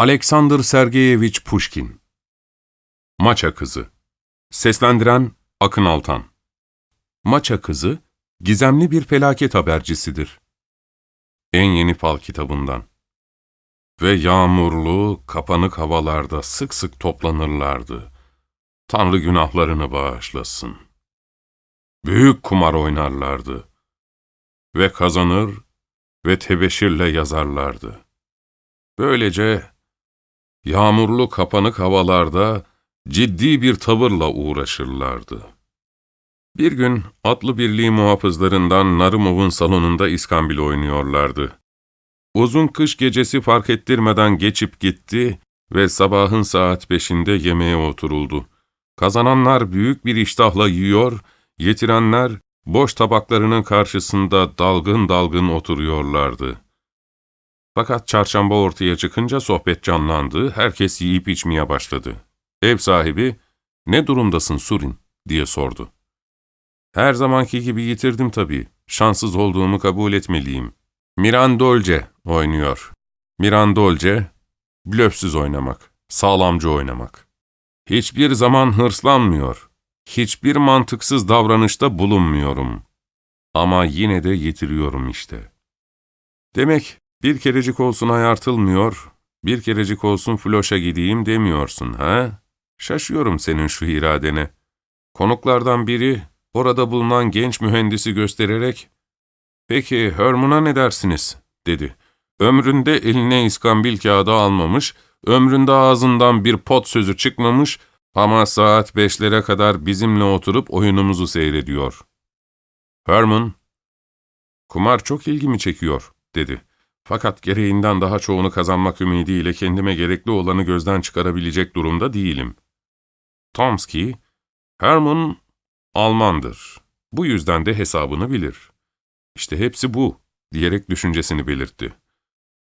Alexander Sergeyevich Pushkin Maça Kızı Seslendiren Akın Altan Maça Kızı, gizemli bir felaket habercisidir. En yeni fal kitabından. Ve yağmurlu, kapanık havalarda sık sık toplanırlardı. Tanrı günahlarını bağışlasın. Büyük kumar oynarlardı. Ve kazanır ve tebeşirle yazarlardı. Böylece yağmurlu kapanık havalarda ciddi bir tavırla uğraşırlardı. Bir gün atlı birliği muhafızlarından Narumov'un salonunda iskambil oynuyorlardı. Uzun kış gecesi fark ettirmeden geçip gitti ve sabahın saat beşinde yemeğe oturuldu. Kazananlar büyük bir iştahla yiyor, yetirenler boş tabaklarının karşısında dalgın dalgın oturuyorlardı. Fakat çarşamba ortaya çıkınca sohbet canlandı, herkes yiyip içmeye başladı. Ev sahibi, ''Ne durumdasın Surin?'' diye sordu. ''Her zamanki gibi yitirdim tabii. Şanssız olduğumu kabul etmeliyim. Mirandolce oynuyor. Mirandolce, blöfsüz oynamak, sağlamcı oynamak. Hiçbir zaman hırslanmıyor. Hiçbir mantıksız davranışta bulunmuyorum. Ama yine de yitiriyorum işte. Demek bir kerecik olsun ayartılmıyor, bir kerecik olsun floşa gideyim demiyorsun, ha? Şaşıyorum senin şu iradene. Konuklardan biri, orada bulunan genç mühendisi göstererek, ''Peki Herman'a ne dersiniz?'' dedi. Ömründe eline iskambil kağıdı almamış, ömründe ağzından bir pot sözü çıkmamış ama saat beşlere kadar bizimle oturup oyunumuzu seyrediyor. Herman, ''Kumar çok ilgimi çekiyor.'' dedi. Fakat gereğinden daha çoğunu kazanmak ümidiyle kendime gerekli olanı gözden çıkarabilecek durumda değilim. Tomsky, Hermann Almandır. Bu yüzden de hesabını bilir. İşte hepsi bu, diyerek düşüncesini belirtti.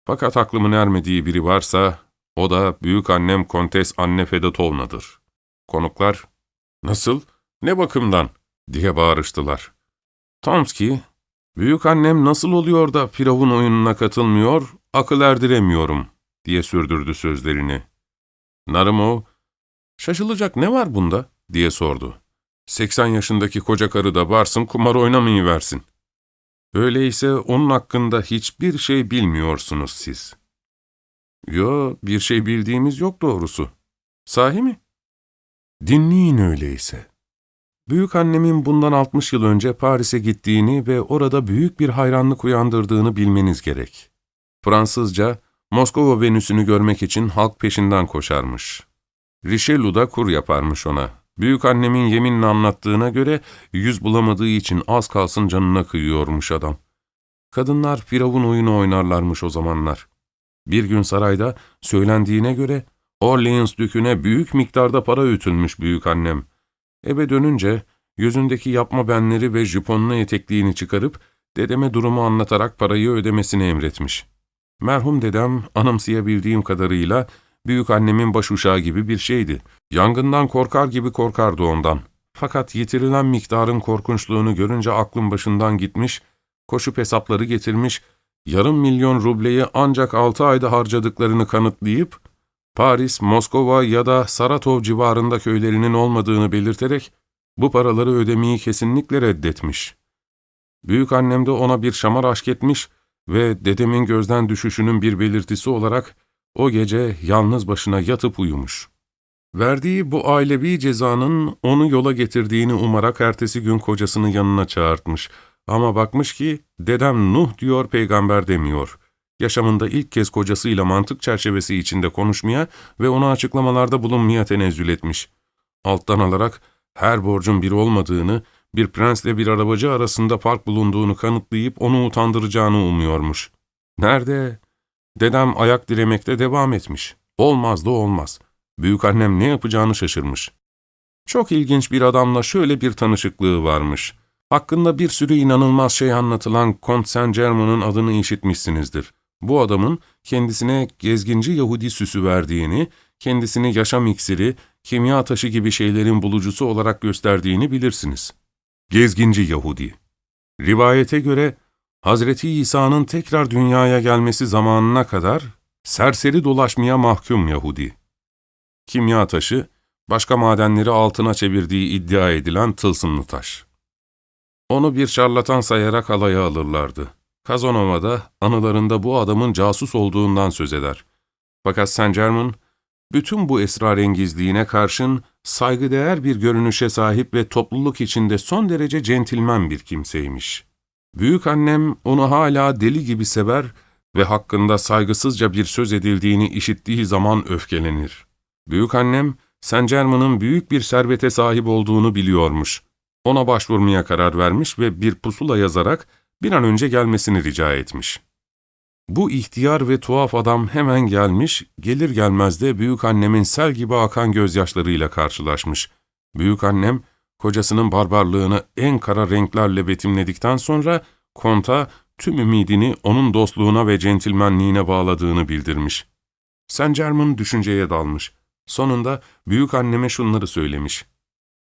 Fakat aklımın ermediği biri varsa, o da büyük annem Kontes Anne Fedotovna'dır. Konuklar, ''Nasıl, ne bakımdan?'' diye bağırıştılar. Tomsky, ''Büyük annem nasıl oluyor da Firavun oyununa katılmıyor, akıl erdiremiyorum.'' diye sürdürdü sözlerini. Narımov, ''Şaşılacak ne var bunda?'' diye sordu. ''80 yaşındaki koca karı da varsın kumar oynamayı versin. Öyleyse onun hakkında hiçbir şey bilmiyorsunuz siz.'' ''Yo, bir şey bildiğimiz yok doğrusu. Sahi mi?'' ''Dinleyin öyleyse.'' Büyük annemin bundan 60 yıl önce Paris'e gittiğini ve orada büyük bir hayranlık uyandırdığını bilmeniz gerek. Fransızca, Moskova Venüs'ünü görmek için halk peşinden koşarmış. Richelieu da kur yaparmış ona. Büyük annemin yeminle anlattığına göre yüz bulamadığı için az kalsın canına kıyıyormuş adam. Kadınlar firavun oyunu oynarlarmış o zamanlar. Bir gün sarayda söylendiğine göre Orleans düküne büyük miktarda para ütülmüş büyük annem. Eve dönünce yüzündeki yapma benleri ve jüponlu etekliğini çıkarıp dedeme durumu anlatarak parayı ödemesini emretmiş. Merhum dedem anımsayabildiğim kadarıyla büyük annemin baş uşağı gibi bir şeydi. Yangından korkar gibi korkardı ondan. Fakat yitirilen miktarın korkunçluğunu görünce aklım başından gitmiş, koşup hesapları getirmiş, yarım milyon rubleyi ancak altı ayda harcadıklarını kanıtlayıp, Paris, Moskova ya da Saratov civarında köylerinin olmadığını belirterek bu paraları ödemeyi kesinlikle reddetmiş. Büyük annem de ona bir şamar aşk etmiş ve dedemin gözden düşüşünün bir belirtisi olarak o gece yalnız başına yatıp uyumuş. Verdiği bu ailevi cezanın onu yola getirdiğini umarak ertesi gün kocasının yanına çağırtmış. Ama bakmış ki dedem Nuh diyor peygamber demiyor. Yaşamında ilk kez kocasıyla mantık çerçevesi içinde konuşmaya ve ona açıklamalarda bulunmaya tenezzül etmiş. Alttan alarak her borcun bir olmadığını, bir prensle bir arabacı arasında fark bulunduğunu kanıtlayıp onu utandıracağını umuyormuş. Nerede? Dedem ayak diremekte devam etmiş. Olmaz da olmaz. Büyük annem ne yapacağını şaşırmış. Çok ilginç bir adamla şöyle bir tanışıklığı varmış. Hakkında bir sürü inanılmaz şey anlatılan Kont Saint Germain'ın adını işitmişsinizdir. Bu adamın kendisine gezginci Yahudi süsü verdiğini, kendisini yaşam iksiri, kimya taşı gibi şeylerin bulucusu olarak gösterdiğini bilirsiniz. Gezginci Yahudi Rivayete göre Hazreti İsa'nın tekrar dünyaya gelmesi zamanına kadar serseri dolaşmaya mahkum Yahudi. Kimya taşı, başka madenleri altına çevirdiği iddia edilen tılsımlı taş. Onu bir şarlatan sayarak alaya alırlardı. Kazanova da anılarında bu adamın casus olduğundan söz eder. Fakat Saint bütün bu esrarengizliğine karşın saygıdeğer bir görünüşe sahip ve topluluk içinde son derece centilmen bir kimseymiş. Büyük annem onu hala deli gibi sever ve hakkında saygısızca bir söz edildiğini işittiği zaman öfkelenir. Büyük annem, Saint büyük bir servete sahip olduğunu biliyormuş. Ona başvurmaya karar vermiş ve bir pusula yazarak bir an önce gelmesini rica etmiş. Bu ihtiyar ve tuhaf adam hemen gelmiş, gelir gelmez de büyük annemin sel gibi akan gözyaşlarıyla karşılaşmış. Büyük annem, kocasının barbarlığını en kara renklerle betimledikten sonra, konta tüm ümidini onun dostluğuna ve centilmenliğine bağladığını bildirmiş. Saint Germain düşünceye dalmış. Sonunda büyük anneme şunları söylemiş.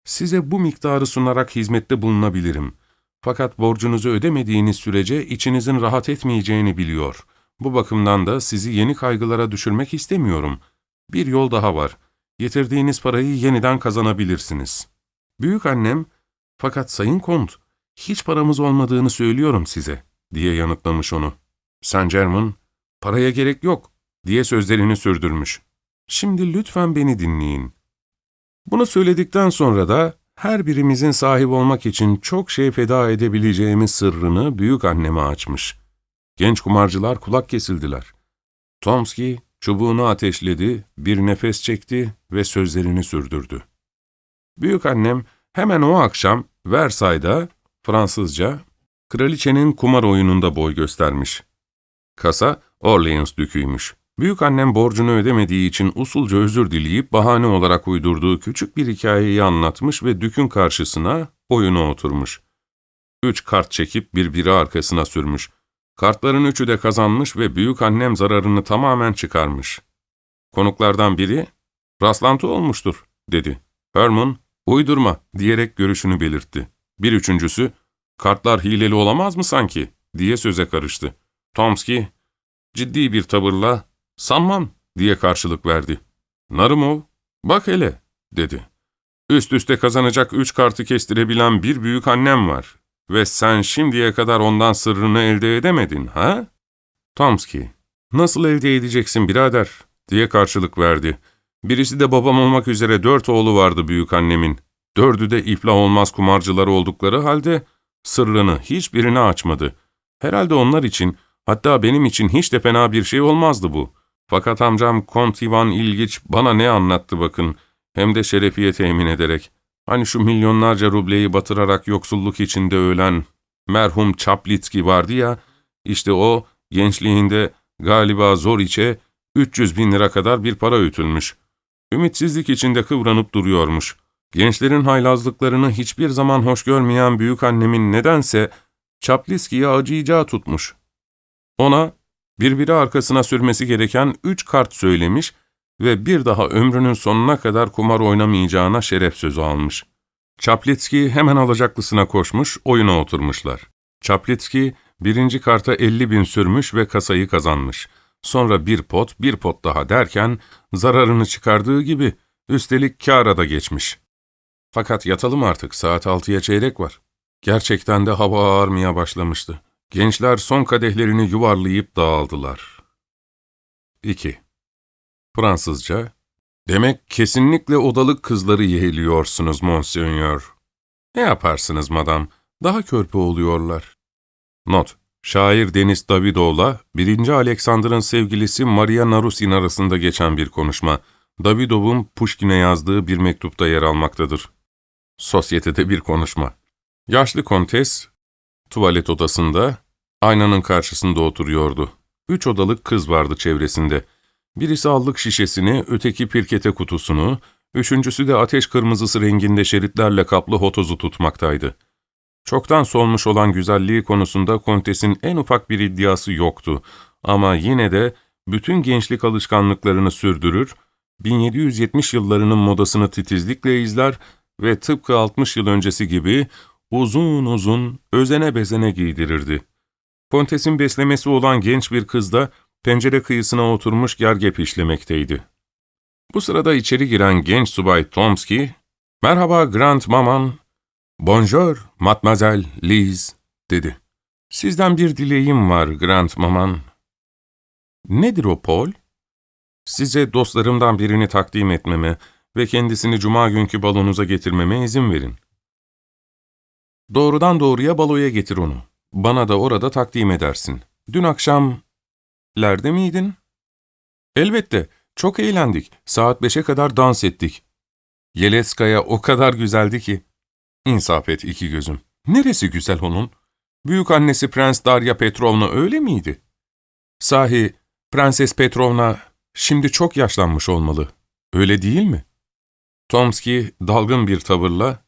Size bu miktarı sunarak hizmette bulunabilirim. Fakat borcunuzu ödemediğiniz sürece içinizin rahat etmeyeceğini biliyor. Bu bakımdan da sizi yeni kaygılara düşürmek istemiyorum. Bir yol daha var. Getirdiğiniz parayı yeniden kazanabilirsiniz. Büyük annem, fakat sayın kont, hiç paramız olmadığını söylüyorum size, diye yanıtlamış onu. Saint Germain, paraya gerek yok, diye sözlerini sürdürmüş. Şimdi lütfen beni dinleyin. Bunu söyledikten sonra da her birimizin sahip olmak için çok şey feda edebileceğimiz sırrını büyük anneme açmış. Genç kumarcılar kulak kesildiler. Tomski çubuğunu ateşledi, bir nefes çekti ve sözlerini sürdürdü. Büyük annem hemen o akşam Versailles'da Fransızca kraliçenin kumar oyununda boy göstermiş. Kasa Orleans düküymüş. Büyük annem borcunu ödemediği için usulca özür dileyip bahane olarak uydurduğu küçük bir hikayeyi anlatmış ve dükün karşısına oyuna oturmuş. Üç kart çekip birbiri arkasına sürmüş. Kartların üçü de kazanmış ve büyük annem zararını tamamen çıkarmış. Konuklardan biri, rastlantı olmuştur, dedi. Herman, uydurma diyerek görüşünü belirtti. Bir üçüncüsü, kartlar hileli olamaz mı sanki, diye söze karıştı. Tomski, ciddi bir tavırla, sanmam, diye karşılık verdi. Narımov, bak hele, dedi. Üst üste kazanacak üç kartı kestirebilen bir büyük annem var. Ve sen şimdiye kadar ondan sırrını elde edemedin, ha? Tomski, nasıl elde edeceksin birader, diye karşılık verdi. Birisi de babam olmak üzere dört oğlu vardı büyük annemin. Dördü de iflah olmaz kumarcıları oldukları halde sırrını hiçbirini açmadı. Herhalde onlar için, hatta benim için hiç de fena bir şey olmazdı bu. Fakat amcam Kont Ivan İlgiç bana ne anlattı bakın, hem de şerefiye temin ederek. Hani şu milyonlarca rubleyi batırarak yoksulluk içinde ölen merhum Çaplitski vardı ya, işte o gençliğinde galiba zor içe 300 bin lira kadar bir para ötülmüş. Ümitsizlik içinde kıvranıp duruyormuş. Gençlerin haylazlıklarını hiçbir zaman hoş görmeyen büyük annemin nedense Çaplitski'ye acıyacağı tutmuş. Ona birbiri arkasına sürmesi gereken üç kart söylemiş ve bir daha ömrünün sonuna kadar kumar oynamayacağına şeref sözü almış. Çaplitski hemen alacaklısına koşmuş, oyuna oturmuşlar. Çaplitski birinci karta 50 bin sürmüş ve kasayı kazanmış. Sonra bir pot, bir pot daha derken zararını çıkardığı gibi üstelik kâra da geçmiş. Fakat yatalım artık, saat altıya çeyrek var. Gerçekten de hava ağarmaya başlamıştı. Gençler son kadehlerini yuvarlayıp dağıldılar. 2. Fransızca, Demek kesinlikle odalık kızları yeğliyorsunuz Monseigneur. Ne yaparsınız madam, daha körpe oluyorlar. Not, şair Deniz Davidoğ'la 1. Alexander'ın sevgilisi Maria Narusin arasında geçen bir konuşma, Davidov'un Pushkin'e yazdığı bir mektupta yer almaktadır. Sosyetede bir konuşma. Yaşlı kontes, tuvalet odasında, aynanın karşısında oturuyordu. Üç odalık kız vardı çevresinde. Birisi allık şişesini, öteki pirkete kutusunu, üçüncüsü de ateş kırmızısı renginde şeritlerle kaplı hotozu tutmaktaydı. Çoktan solmuş olan güzelliği konusunda kontesin en ufak bir iddiası yoktu ama yine de bütün gençlik alışkanlıklarını sürdürür, 1770 yıllarının modasını titizlikle izler ve tıpkı 60 yıl öncesi gibi uzun uzun, özene bezene giydirirdi. Kontesin beslemesi olan genç bir kız da pencere kıyısına oturmuş gergep işlemekteydi. Bu sırada içeri giren genç subay Tomsky, ''Merhaba Grand Maman, bonjour Mademoiselle Liz'' dedi. ''Sizden bir dileğim var Grand Maman.'' ''Nedir o Paul?'' ''Size dostlarımdan birini takdim etmeme ve kendisini cuma günkü balonuza getirmeme izin verin.'' ''Doğrudan doğruya baloya getir onu. Bana da orada takdim edersin. Dün akşam... Lerde miydin?'' ''Elbette, çok eğlendik. Saat beşe kadar dans ettik. Yeleskaya o kadar güzeldi ki.'' İnsaf et iki gözüm. Neresi güzel onun? Büyük annesi Prens Darya Petrovna öyle miydi? Sahi, Prenses Petrovna şimdi çok yaşlanmış olmalı. Öyle değil mi? Tomski dalgın bir tavırla,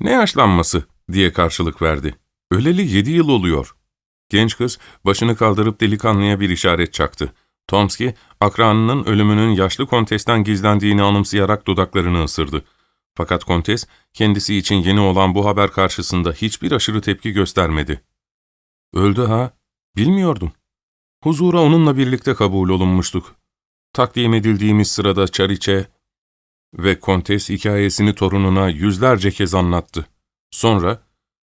''Ne yaşlanması?'' Diye karşılık verdi. ''Öleli yedi yıl oluyor.'' Genç kız başını kaldırıp delikanlıya bir işaret çaktı. Tomski, akranının ölümünün yaşlı kontesten gizlendiğini anımsayarak dudaklarını ısırdı. Fakat kontes, kendisi için yeni olan bu haber karşısında hiçbir aşırı tepki göstermedi. ''Öldü ha? Bilmiyordum. Huzura onunla birlikte kabul olunmuştuk. Takdim edildiğimiz sırada Çariçe ve kontes hikayesini torununa yüzlerce kez anlattı. Sonra,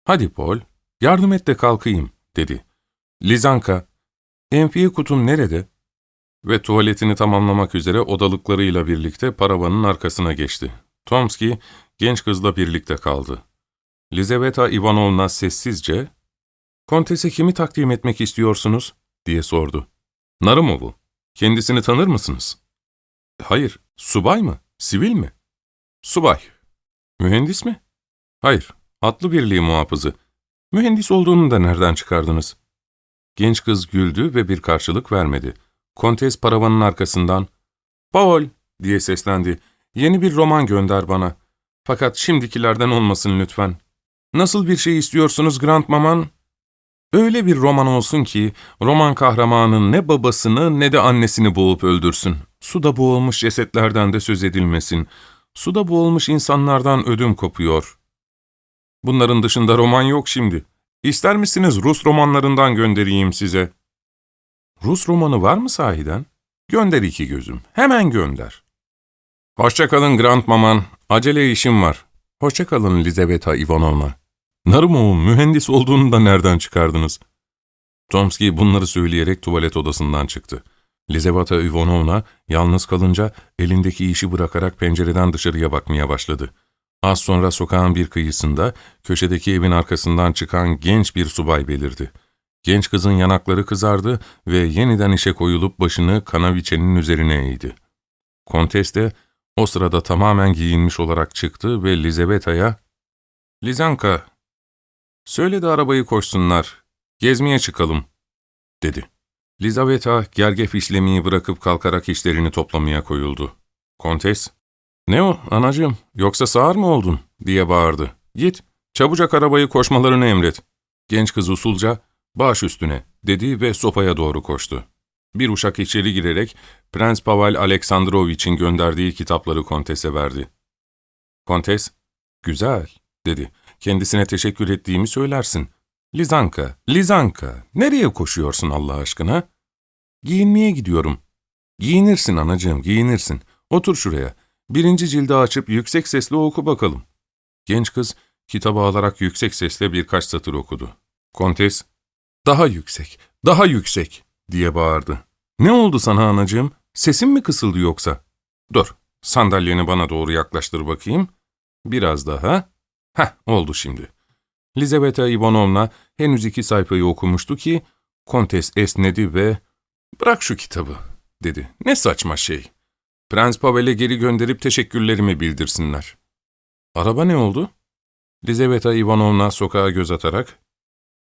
''Hadi Paul, yardım et de kalkayım.'' dedi. ''Lizanka, enfiye kutum nerede?'' Ve tuvaletini tamamlamak üzere odalıklarıyla birlikte paravanın arkasına geçti. Tomski, genç kızla birlikte kaldı. Lizaveta Ivanovna sessizce, ''Kontese kimi takdim etmek istiyorsunuz?'' diye sordu. ''Narumov'u. Kendisini tanır mısınız?'' ''Hayır. Subay mı? Sivil mi?'' ''Subay. Mühendis mi?'' ''Hayır. Atlı birliği muhafızı. Mühendis olduğunu da nereden çıkardınız?'' Genç kız güldü ve bir karşılık vermedi. Kontes paravanın arkasından, ''Paul!'' diye seslendi. ''Yeni bir roman gönder bana. Fakat şimdikilerden olmasın lütfen. Nasıl bir şey istiyorsunuz Grand Maman?'' Öyle bir roman olsun ki, roman kahramanın ne babasını ne de annesini boğup öldürsün. Suda boğulmuş cesetlerden de söz edilmesin. Suda boğulmuş insanlardan ödüm kopuyor. Bunların dışında roman yok şimdi. İster misiniz Rus romanlarından göndereyim size? Rus romanı var mı sahiden? Gönder iki gözüm. Hemen gönder. Hoşçakalın Grand Maman. Acele işim var. Hoşçakalın Lizaveta Ivanovna. Narumov'un mühendis olduğunu da nereden çıkardınız? Tomski bunları söyleyerek tuvalet odasından çıktı. Lizaveta Ivanovna yalnız kalınca elindeki işi bırakarak pencereden dışarıya bakmaya başladı. Az sonra sokağın bir kıyısında, köşedeki evin arkasından çıkan genç bir subay belirdi. Genç kızın yanakları kızardı ve yeniden işe koyulup başını kanaviçenin üzerine eğdi. Kontes de o sırada tamamen giyinmiş olarak çıktı ve Lizaveta'ya, ''Lizanka, söyle de arabayı koşsunlar, gezmeye çıkalım.'' dedi. Lizaveta gergef işlemeyi bırakıp kalkarak işlerini toplamaya koyuldu. Kontes, ''Ne o anacığım, yoksa sağır mı oldun?'' diye bağırdı. ''Git, çabucak arabayı koşmalarını emret.'' Genç kız usulca, ''Baş üstüne.'' dedi ve sopaya doğru koştu. Bir uşak içeri girerek Prens Pavel Aleksandroviç'in gönderdiği kitapları kontese verdi. Kontes, ''Güzel.'' dedi. ''Kendisine teşekkür ettiğimi söylersin. Lizanka, Lizanka, nereye koşuyorsun Allah aşkına?'' ''Giyinmeye gidiyorum.'' ''Giyinirsin anacığım, giyinirsin. Otur şuraya. Birinci cildi açıp yüksek sesle oku bakalım.'' Genç kız kitabı alarak yüksek sesle birkaç satır okudu. Kontes, ''Daha yüksek, daha yüksek.'' diye bağırdı. ''Ne oldu sana anacığım? Sesin mi kısıldı yoksa?'' ''Dur, sandalyeni bana doğru yaklaştır bakayım. Biraz daha. Heh, oldu şimdi.'' Lizaveta Ivanovna henüz iki sayfayı okumuştu ki, Kontes esnedi ve ''Bırak şu kitabı.'' dedi. ''Ne saçma şey. Prens Pavel'e geri gönderip teşekkürlerimi bildirsinler.'' ''Araba ne oldu?'' Lizaveta Ivanovna sokağa göz atarak,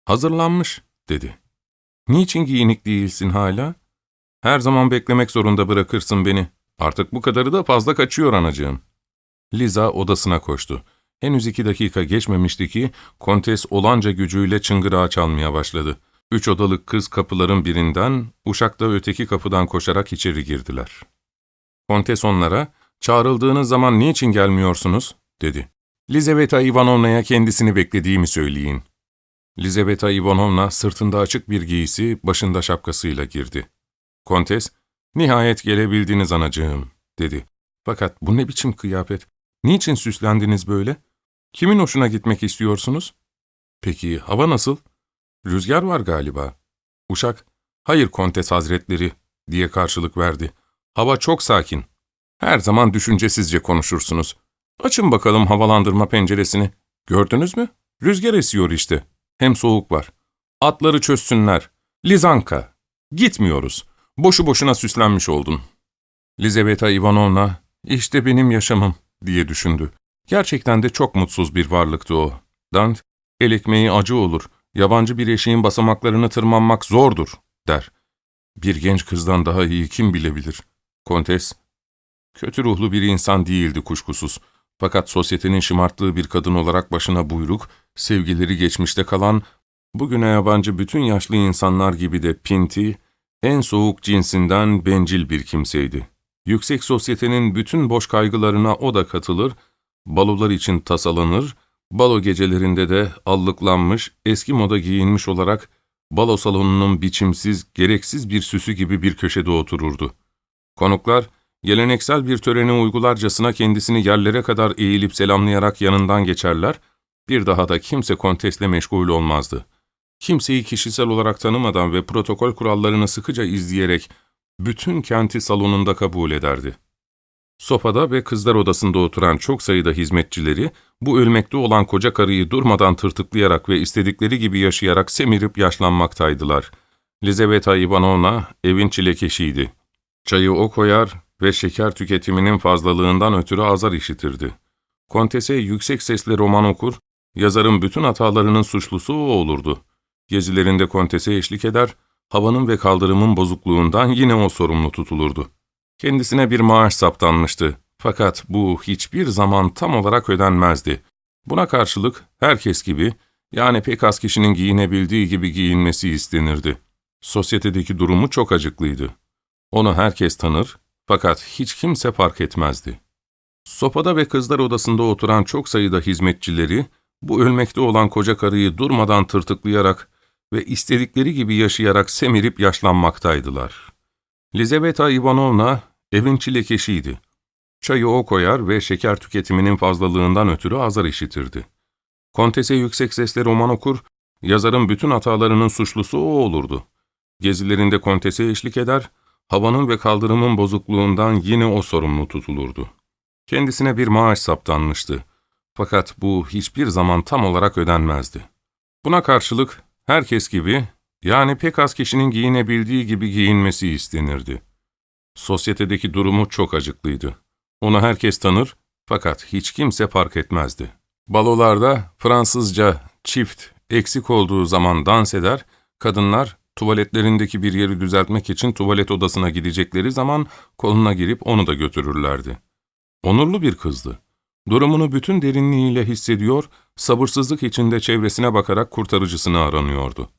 ''Hazırlanmış.'' dedi. ''Niçin giyinik değilsin hala? Her zaman beklemek zorunda bırakırsın beni. Artık bu kadarı da fazla kaçıyor anacığım.'' Liza odasına koştu. Henüz iki dakika geçmemişti ki, kontes olanca gücüyle çıngırağı çalmaya başladı. Üç odalık kız kapıların birinden, uşak da öteki kapıdan koşarak içeri girdiler. Kontes onlara, ''Çağrıldığınız zaman niçin gelmiyorsunuz?'' dedi. ''Lizaveta Ivanovna'ya kendisini beklediğimi söyleyin.'' Lizaveta Ivanovna sırtında açık bir giysi, başında şapkasıyla girdi. Kontes, ''Nihayet gelebildiniz anacığım.'' dedi. ''Fakat bu ne biçim kıyafet? Niçin süslendiniz böyle? Kimin hoşuna gitmek istiyorsunuz?'' ''Peki hava nasıl?'' ''Rüzgar var galiba.'' Uşak, ''Hayır Kontes Hazretleri.'' diye karşılık verdi. ''Hava çok sakin. Her zaman düşüncesizce konuşursunuz. Açın bakalım havalandırma penceresini. Gördünüz mü? Rüzgar esiyor işte. Hem soğuk var. Atları çözsünler. Lizanka. Gitmiyoruz. Boşu boşuna süslenmiş oldun. Lizaveta Ivanovna, işte benim yaşamım diye düşündü. Gerçekten de çok mutsuz bir varlıktı o. Dant, el ekmeği acı olur, yabancı bir eşeğin basamaklarını tırmanmak zordur, der. Bir genç kızdan daha iyi kim bilebilir? Kontes, kötü ruhlu bir insan değildi kuşkusuz. Fakat sosyetenin şımarttığı bir kadın olarak başına buyruk, sevgileri geçmişte kalan, bugüne yabancı bütün yaşlı insanlar gibi de pinti, en soğuk cinsinden bencil bir kimseydi. Yüksek sosyetenin bütün boş kaygılarına o da katılır, balolar için tasalanır, balo gecelerinde de allıklanmış, eski moda giyinmiş olarak balo salonunun biçimsiz, gereksiz bir süsü gibi bir köşede otururdu. Konuklar, geleneksel bir töreni uygularcasına kendisini yerlere kadar eğilip selamlayarak yanından geçerler, bir daha da kimse kontesle meşgul olmazdı. Kimseyi kişisel olarak tanımadan ve protokol kurallarını sıkıca izleyerek bütün kenti salonunda kabul ederdi. Sofada ve kızlar odasında oturan çok sayıda hizmetçileri, bu ölmekte olan koca karıyı durmadan tırtıklayarak ve istedikleri gibi yaşayarak semirip yaşlanmaktaydılar. Lizaveta Ivanovna evin çilekeşiydi. Çayı o koyar ve şeker tüketiminin fazlalığından ötürü azar işitirdi. Kontese yüksek sesle roman okur, yazarın bütün hatalarının suçlusu o olurdu. Gezilerinde kontese eşlik eder, havanın ve kaldırımın bozukluğundan yine o sorumlu tutulurdu. Kendisine bir maaş saptanmıştı. Fakat bu hiçbir zaman tam olarak ödenmezdi. Buna karşılık herkes gibi, yani pek az kişinin giyinebildiği gibi giyinmesi istenirdi. Sosyetedeki durumu çok acıklıydı. Onu herkes tanır, fakat hiç kimse fark etmezdi. Sopada ve kızlar odasında oturan çok sayıda hizmetçileri, bu ölmekte olan koca karıyı durmadan tırtıklayarak ve istedikleri gibi yaşayarak semirip yaşlanmaktaydılar. Lizaveta Ivanovna evin çilekeşiydi. Çayı o koyar ve şeker tüketiminin fazlalığından ötürü azar işitirdi. Kontese yüksek sesle roman okur, yazarın bütün hatalarının suçlusu o olurdu. Gezilerinde kontese eşlik eder, havanın ve kaldırımın bozukluğundan yine o sorumlu tutulurdu. Kendisine bir maaş saptanmıştı. Fakat bu hiçbir zaman tam olarak ödenmezdi. Buna karşılık herkes gibi, yani pek az kişinin giyinebildiği gibi giyinmesi istenirdi. Sosyetedeki durumu çok acıklıydı. Onu herkes tanır fakat hiç kimse fark etmezdi. Balolarda Fransızca çift eksik olduğu zaman dans eder, kadınlar tuvaletlerindeki bir yeri düzeltmek için tuvalet odasına gidecekleri zaman koluna girip onu da götürürlerdi. Onurlu bir kızdı. Durumunu bütün derinliğiyle hissediyor, sabırsızlık içinde çevresine bakarak kurtarıcısını aranıyordu.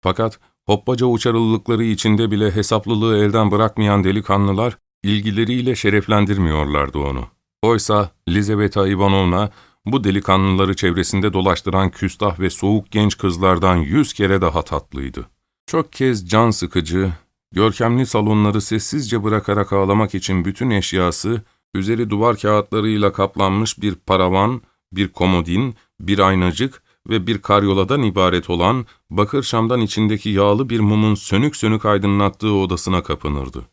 Fakat hoppaca uçarılılıkları içinde bile hesaplılığı elden bırakmayan delikanlılar, ilgileriyle şereflendirmiyorlardı onu. Oysa Lizaveta Ivanovna, bu delikanlıları çevresinde dolaştıran küstah ve soğuk genç kızlardan yüz kere daha tatlıydı. Çok kez can sıkıcı, görkemli salonları sessizce bırakarak ağlamak için bütün eşyası, üzeri duvar kağıtlarıyla kaplanmış bir paravan, bir komodin, bir aynacık ve bir karyoladan ibaret olan, bakır şamdan içindeki yağlı bir mumun sönük sönük aydınlattığı odasına kapınırdı.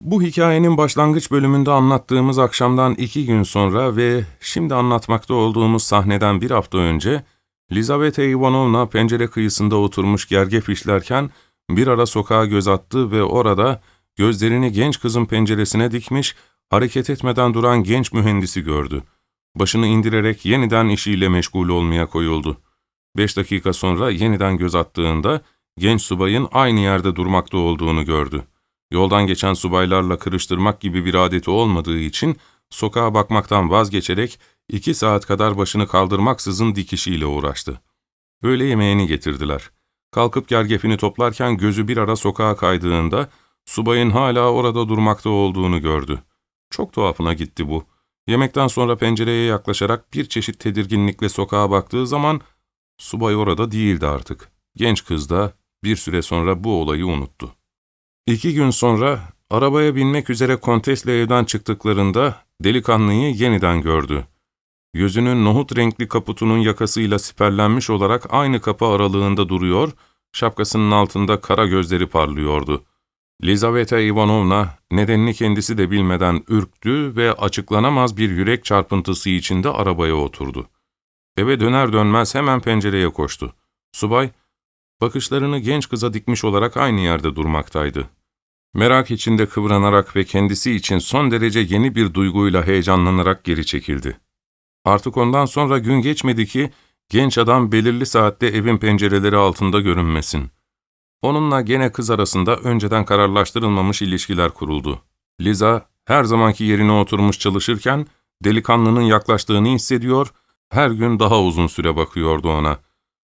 Bu hikayenin başlangıç bölümünde anlattığımız akşamdan iki gün sonra ve şimdi anlatmakta olduğumuz sahneden bir hafta önce, Lizaveta Ivanovna pencere kıyısında oturmuş gergef işlerken bir ara sokağa göz attı ve orada gözlerini genç kızın penceresine dikmiş, hareket etmeden duran genç mühendisi gördü. Başını indirerek yeniden işiyle meşgul olmaya koyuldu. Beş dakika sonra yeniden göz attığında genç subayın aynı yerde durmakta olduğunu gördü. Yoldan geçen subaylarla kırıştırmak gibi bir adeti olmadığı için sokağa bakmaktan vazgeçerek iki saat kadar başını kaldırmaksızın dikişiyle uğraştı. Öğle yemeğini getirdiler. Kalkıp gergefini toplarken gözü bir ara sokağa kaydığında subayın hala orada durmakta olduğunu gördü. Çok tuhafına gitti bu. Yemekten sonra pencereye yaklaşarak bir çeşit tedirginlikle sokağa baktığı zaman subay orada değildi artık. Genç kız da bir süre sonra bu olayı unuttu. İki gün sonra arabaya binmek üzere kontesle evden çıktıklarında delikanlıyı yeniden gördü. Yüzünün nohut renkli kaputunun yakasıyla siperlenmiş olarak aynı kapı aralığında duruyor, şapkasının altında kara gözleri parlıyordu. Lizaveta Ivanovna nedenini kendisi de bilmeden ürktü ve açıklanamaz bir yürek çarpıntısı içinde arabaya oturdu. Eve döner dönmez hemen pencereye koştu. Subay, bakışlarını genç kıza dikmiş olarak aynı yerde durmaktaydı. Merak içinde kıvranarak ve kendisi için son derece yeni bir duyguyla heyecanlanarak geri çekildi. Artık ondan sonra gün geçmedi ki, genç adam belirli saatte evin pencereleri altında görünmesin. Onunla gene kız arasında önceden kararlaştırılmamış ilişkiler kuruldu. Liza, her zamanki yerine oturmuş çalışırken, delikanlının yaklaştığını hissediyor, her gün daha uzun süre bakıyordu ona.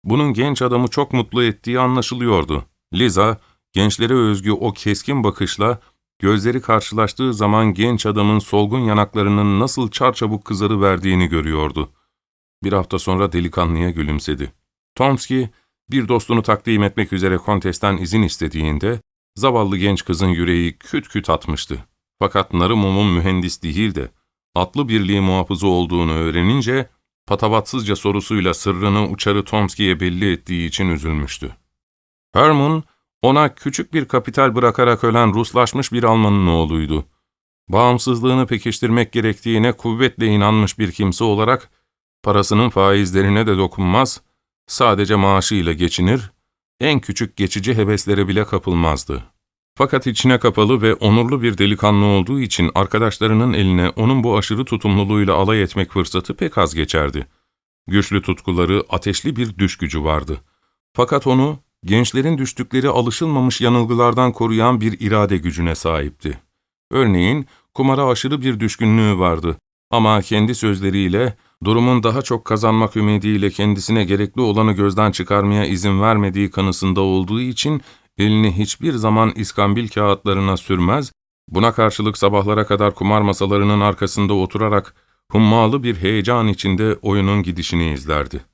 Bunun genç adamı çok mutlu ettiği anlaşılıyordu. Liza, gençlere özgü o keskin bakışla, gözleri karşılaştığı zaman genç adamın solgun yanaklarının nasıl çarçabuk kızarı verdiğini görüyordu. Bir hafta sonra delikanlıya gülümsedi. Tomski, bir dostunu takdim etmek üzere kontesten izin istediğinde, zavallı genç kızın yüreği küt küt atmıştı. Fakat Narumum'un mühendis değil de, atlı birliği muhafızı olduğunu öğrenince, patavatsızca sorusuyla sırrını uçarı Tomski'ye belli ettiği için üzülmüştü. Herman, ona küçük bir kapital bırakarak ölen Ruslaşmış bir Almanın oğluydu. Bağımsızlığını pekiştirmek gerektiğine kuvvetle inanmış bir kimse olarak, parasının faizlerine de dokunmaz, sadece maaşıyla geçinir, en küçük geçici heveslere bile kapılmazdı. Fakat içine kapalı ve onurlu bir delikanlı olduğu için arkadaşlarının eline onun bu aşırı tutumluluğuyla alay etmek fırsatı pek az geçerdi. Güçlü tutkuları, ateşli bir düş gücü vardı. Fakat onu gençlerin düştükleri alışılmamış yanılgılardan koruyan bir irade gücüne sahipti. Örneğin kumara aşırı bir düşkünlüğü vardı ama kendi sözleriyle durumun daha çok kazanmak ümidiyle kendisine gerekli olanı gözden çıkarmaya izin vermediği kanısında olduğu için elini hiçbir zaman iskambil kağıtlarına sürmez, buna karşılık sabahlara kadar kumar masalarının arkasında oturarak hummalı bir heyecan içinde oyunun gidişini izlerdi.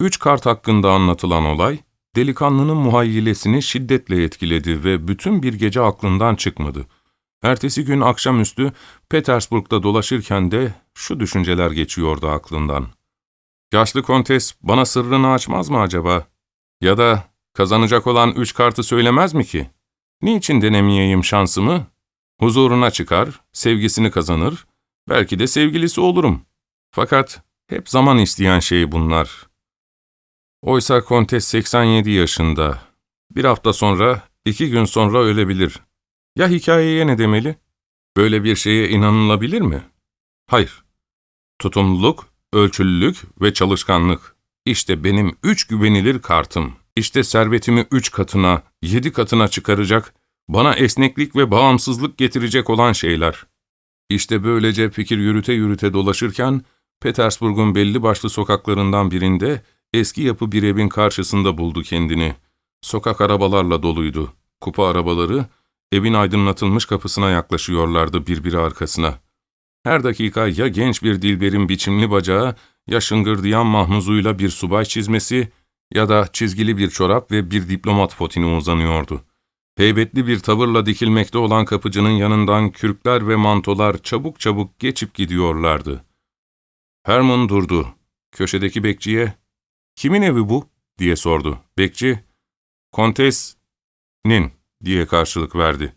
Üç kart hakkında anlatılan olay, delikanlının muhayyilesini şiddetle etkiledi ve bütün bir gece aklından çıkmadı. Ertesi gün akşamüstü Petersburg'da dolaşırken de şu düşünceler geçiyordu aklından. Yaşlı kontes bana sırrını açmaz mı acaba? Ya da kazanacak olan üç kartı söylemez mi ki? Niçin denemeyeyim şansımı? Huzuruna çıkar, sevgisini kazanır, belki de sevgilisi olurum. Fakat hep zaman isteyen şey bunlar. Oysa kontes 87 yaşında. Bir hafta sonra, iki gün sonra ölebilir. Ya hikayeye ne demeli? Böyle bir şeye inanılabilir mi? Hayır. Tutumluluk, ölçülülük ve çalışkanlık. İşte benim üç güvenilir kartım. İşte servetimi üç katına, yedi katına çıkaracak, bana esneklik ve bağımsızlık getirecek olan şeyler. İşte böylece fikir yürüte yürüte dolaşırken, Petersburg'un belli başlı sokaklarından birinde eski yapı bir evin karşısında buldu kendini. Sokak arabalarla doluydu. Kupa arabaları, evin aydınlatılmış kapısına yaklaşıyorlardı birbiri arkasına. Her dakika ya genç bir dilberin biçimli bacağı, ya şıngırdayan mahmuzuyla bir subay çizmesi ya da çizgili bir çorap ve bir diplomat fotini uzanıyordu. Heybetli bir tavırla dikilmekte olan kapıcının yanından kürkler ve mantolar çabuk çabuk geçip gidiyorlardı. Herman durdu. Köşedeki bekçiye, ''Kimin evi bu?'' diye sordu. Bekçi, ''Kontes''nin diye karşılık verdi.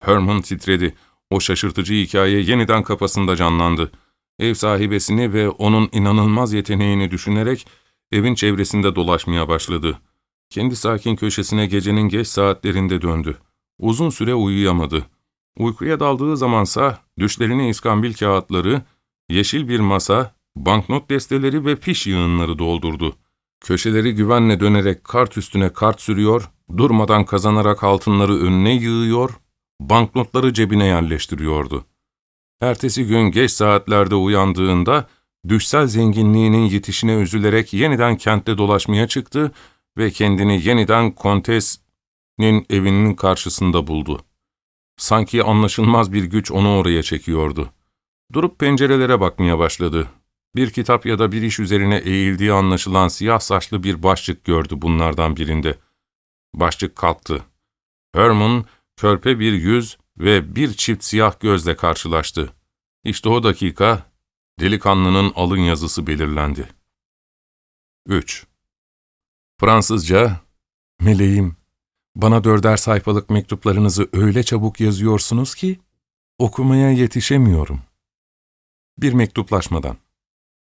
Herman titredi. O şaşırtıcı hikaye yeniden kafasında canlandı. Ev sahibesini ve onun inanılmaz yeteneğini düşünerek evin çevresinde dolaşmaya başladı. Kendi sakin köşesine gecenin geç saatlerinde döndü. Uzun süre uyuyamadı. Uykuya daldığı zamansa düşlerini iskambil kağıtları, yeşil bir masa, banknot desteleri ve fiş yığınları doldurdu. Köşeleri güvenle dönerek kart üstüne kart sürüyor, durmadan kazanarak altınları önüne yığıyor, banknotları cebine yerleştiriyordu. Ertesi gün geç saatlerde uyandığında, düşsel zenginliğinin yetişine üzülerek yeniden kentte dolaşmaya çıktı ve kendini yeniden Kontes'nin evinin karşısında buldu. Sanki anlaşılmaz bir güç onu oraya çekiyordu. Durup pencerelere bakmaya başladı. Bir kitap ya da bir iş üzerine eğildiği anlaşılan siyah saçlı bir başlık gördü bunlardan birinde. Başlık kalktı. Herman, körpe bir yüz ve bir çift siyah gözle karşılaştı. İşte o dakika delikanlının alın yazısı belirlendi. 3. Fransızca, Meleğim, bana dörder sayfalık mektuplarınızı öyle çabuk yazıyorsunuz ki, okumaya yetişemiyorum. Bir mektuplaşmadan.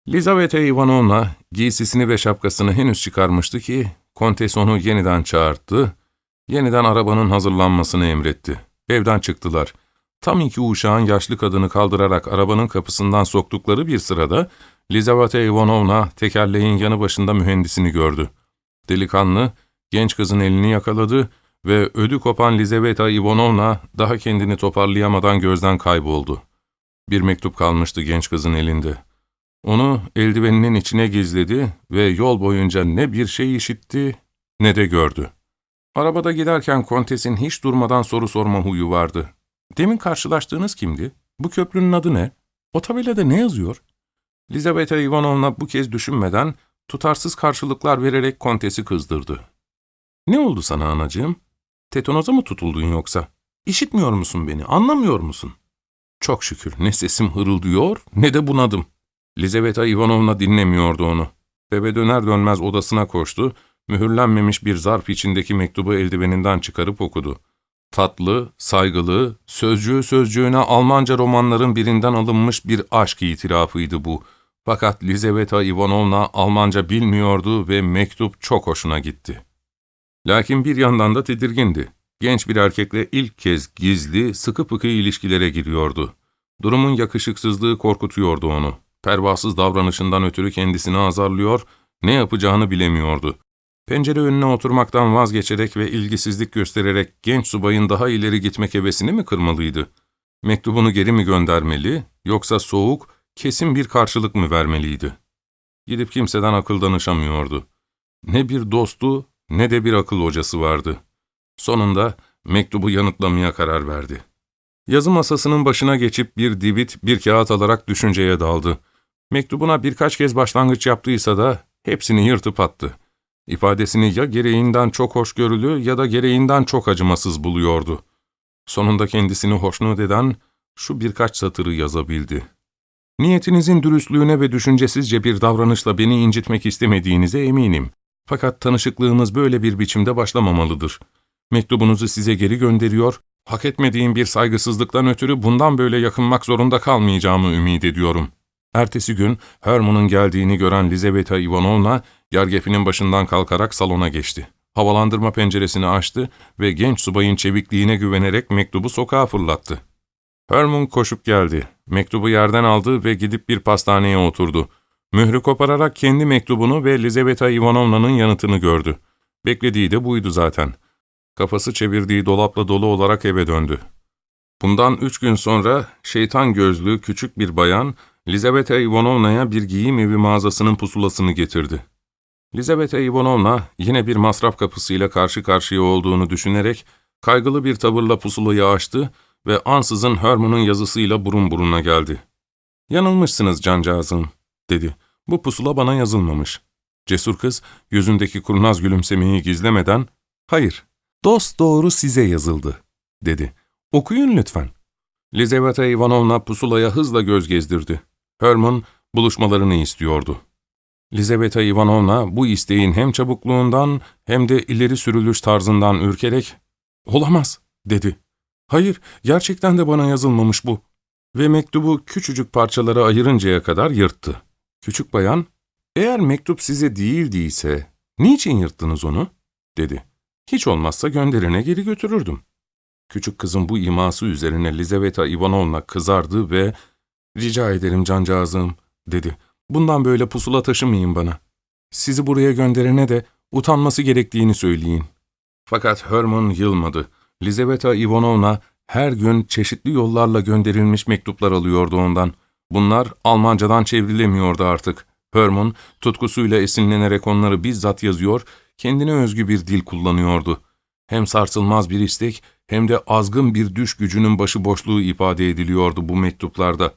Lizaveta Ivanovna giysisini ve şapkasını henüz çıkarmıştı ki, kontes onu yeniden çağırdı, yeniden arabanın hazırlanmasını emretti. Evden çıktılar. Tam iki uşağın yaşlı kadını kaldırarak arabanın kapısından soktukları bir sırada, Lizaveta Ivanovna tekerleğin yanı başında mühendisini gördü. Delikanlı, genç kızın elini yakaladı ve ödü kopan Lizaveta Ivanovna daha kendini toparlayamadan gözden kayboldu. Bir mektup kalmıştı genç kızın elinde. Onu eldiveninin içine gizledi ve yol boyunca ne bir şey işitti ne de gördü. Arabada giderken kontesin hiç durmadan soru sorma huyu vardı. Demin karşılaştığınız kimdi? Bu köprünün adı ne? O tabelada ne yazıyor? Lizaveta Ivanovna bu kez düşünmeden tutarsız karşılıklar vererek kontesi kızdırdı. Ne oldu sana anacığım? Tetanoza mı tutuldun yoksa? İşitmiyor musun beni, anlamıyor musun? Çok şükür ne sesim hırıldıyor ne de bunadım. Lizaveta Ivanovna dinlemiyordu onu. Eve döner dönmez odasına koştu, mühürlenmemiş bir zarf içindeki mektubu eldiveninden çıkarıp okudu. Tatlı, saygılı, sözcüğü sözcüğüne Almanca romanların birinden alınmış bir aşk itirafıydı bu. Fakat Lizaveta Ivanovna Almanca bilmiyordu ve mektup çok hoşuna gitti. Lakin bir yandan da tedirgindi. Genç bir erkekle ilk kez gizli, sıkı fıkı ilişkilere giriyordu. Durumun yakışıksızlığı korkutuyordu onu. Pervasız davranışından ötürü kendisini azarlıyor, ne yapacağını bilemiyordu. Pencere önüne oturmaktan vazgeçerek ve ilgisizlik göstererek genç subayın daha ileri gitmek hevesini mi kırmalıydı? Mektubunu geri mi göndermeli, yoksa soğuk, kesin bir karşılık mı vermeliydi? Gidip kimseden akıl danışamıyordu. Ne bir dostu ne de bir akıl hocası vardı. Sonunda mektubu yanıtlamaya karar verdi. Yazı masasının başına geçip bir divit, bir kağıt alarak düşünceye daldı. Mektubuna birkaç kez başlangıç yaptıysa da hepsini yırtıp attı. İfadesini ya gereğinden çok hoşgörülü ya da gereğinden çok acımasız buluyordu. Sonunda kendisini hoşnut eden şu birkaç satırı yazabildi. Niyetinizin dürüstlüğüne ve düşüncesizce bir davranışla beni incitmek istemediğinize eminim. Fakat tanışıklığımız böyle bir biçimde başlamamalıdır. Mektubunuzu size geri gönderiyor, hak etmediğim bir saygısızlıktan ötürü bundan böyle yakınmak zorunda kalmayacağımı ümit ediyorum. Ertesi gün Herman'ın geldiğini gören Lizaveta Ivanovna, yargefinin başından kalkarak salona geçti. Havalandırma penceresini açtı ve genç subayın çevikliğine güvenerek mektubu sokağa fırlattı. Herman koşup geldi. Mektubu yerden aldı ve gidip bir pastaneye oturdu. Mührü kopararak kendi mektubunu ve Lizaveta Ivanovna'nın yanıtını gördü. Beklediği de buydu zaten. Kafası çevirdiği dolapla dolu olarak eve döndü. Bundan üç gün sonra şeytan gözlü küçük bir bayan Lizaveta Ivanovna'ya bir giyim evi mağazasının pusulasını getirdi. Lizaveta Ivanovna yine bir masraf kapısıyla karşı karşıya olduğunu düşünerek kaygılı bir tavırla pusulayı açtı ve ansızın Herman'ın yazısıyla burun buruna geldi. ''Yanılmışsınız cancağızım.'' dedi. ''Bu pusula bana yazılmamış.'' Cesur kız yüzündeki kurnaz gülümsemeyi gizlemeden ''Hayır, dost doğru size yazıldı.'' dedi. ''Okuyun lütfen.'' Lizaveta Ivanovna pusulaya hızla göz gezdirdi. Herman buluşmalarını istiyordu. Lizaveta Ivanovna bu isteğin hem çabukluğundan hem de ileri sürülüş tarzından ürkerek ''Olamaz'' dedi. ''Hayır, gerçekten de bana yazılmamış bu.'' Ve mektubu küçücük parçalara ayırıncaya kadar yırttı. Küçük bayan, ''Eğer mektup size değil değilse, niçin yırttınız onu?'' dedi. ''Hiç olmazsa gönderine geri götürürdüm.'' Küçük kızın bu iması üzerine Lizaveta Ivanovna kızardı ve ''Rica ederim cancağızım'' dedi. ''Bundan böyle pusula taşımayın bana. Sizi buraya gönderene de utanması gerektiğini söyleyin.'' Fakat Herman yılmadı. Lizaveta Ivanovna her gün çeşitli yollarla gönderilmiş mektuplar alıyordu ondan. Bunlar Almancadan çevrilemiyordu artık. Herman tutkusuyla esinlenerek onları bizzat yazıyor, kendine özgü bir dil kullanıyordu. Hem sarsılmaz bir istek hem de azgın bir düş gücünün başıboşluğu ifade ediliyordu bu mektuplarda.